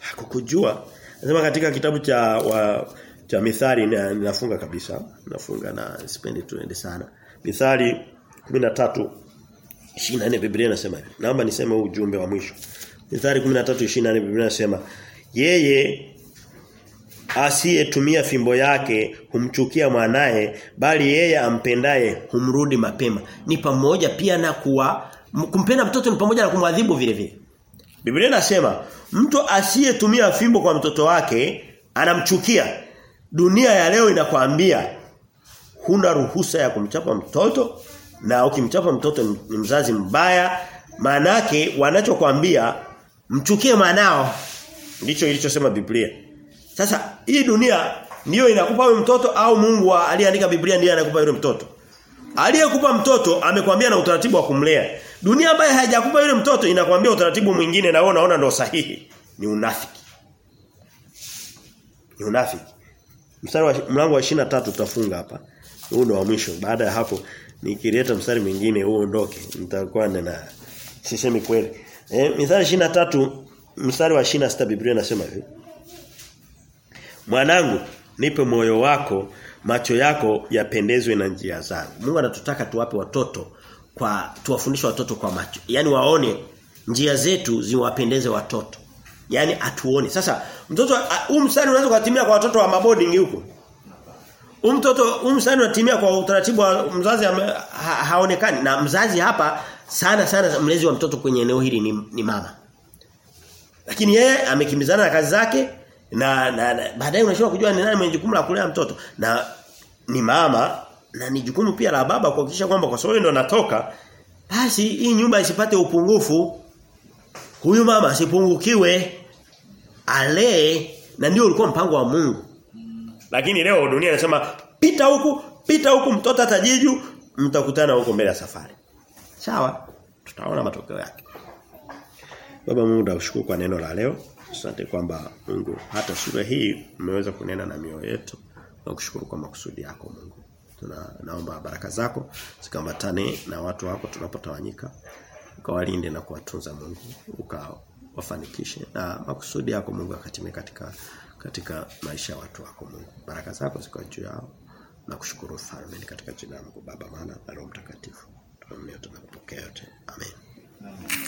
Hakukujua. Nasema katika kitabu cha wa, cha Mithali na nafunga kabisa. Nafunga na sipendi tuende sana. Mithali 13 24 Biblia inasema hivi. Naomba niseme huu ujumbe wa mwisho. Mithali 13:24 Biblia inasema yeye asiyetumia fimbo yake humchukia mwanaye bali yeye ampendaye humrudi mapema. Ni pamoja pia na kuwa kumpenda mtoto ni pamoja na kumwadhibu vile vile. Biblia inasema mtu asiyetumia fimbo kwa mtoto wake anamchukia. Dunia ya leo inakwambia huna ruhusa ya kumchapa mtoto na ukimchapa mtoto ni mzazi mbaya. Manake wanachokwambia mchukie mwanao ndicho ilichosema Biblia sasa hii dunia ndiyo inakupa wewe mtoto au Mungu aliyeandika Biblia ndiye anakupa yule mtoto. Aliyekupa mtoto amekwambia na utaratibu wa kumlea. Dunia ambayo haijakupa yule mtoto inakwambia utaratibu mwingine na wewe unaona ndio sahihi. Ni unafiki. Ni unafiki. Mstari wa mlango wa 23 tutafunga hapa. Huu ndio wa mwisho. Baada ya hapo nikileta mstari mwingine huo ondoke. Nitakuwa na sisemi kweli. Eh, mstari 23 mstari wa 26 Biblia inasema hivi. Mwanangu, nipe moyo wako, macho yako yapendezwe na njia zangu. Mungu anatutaka tuwape watoto kwa tuwafundishe watoto kwa macho. Yaani waone njia zetu ziwapendeze watoto. Yaani atuone. Sasa mtoto huu mstari unaweza kutimia kwa watoto wa maboarding huko. Huu mtoto huu mstari unatimia kwa utaratibu wa mzazi ha, haonekani na mzazi hapa sana sana mlezi wa mtoto kwenye eneo hili ni, ni mama. Lakini yeye amekimbizana na kazi zake na, na, na baadaye unashindwa kujua ni nani mwenye jukumu la kulea mtoto. Na ni mama na ni jukumu pia la baba kuhakikisha kwamba kwa sababu ndo anatoka basi hii nyumba isipate upungufu. Huyu mama asipungukiwe alee na ndio ulikuwa mpango wa Mungu. Lakini leo dunia inasema pita huku pita huku mtoto atajiju mtakutana huko mbele ya safari. Sawa tutaona matokeo yake Baba Mungu tunashukuru kwa neno la leo. Asante kwamba Mungu hata sura hii umeweza kunena na mioyo yetu na kushukuru kwa makusudi yako Mungu. Tuna naomba baraka zako zikambatane na watu wako tunapotawanyika. Ukawalinde na kuwatunza Mungu. Ukawafanikishe na makusudi yako Mungu akatimie katika katika maisha ya watu wako Mungu. Baraka zako ziko juu yao na kushukuru mfalme katika jina la Mungu Baba Mwana na Roho Mtakatifu. Tunaomba tunapokea yote. Amen. Amen.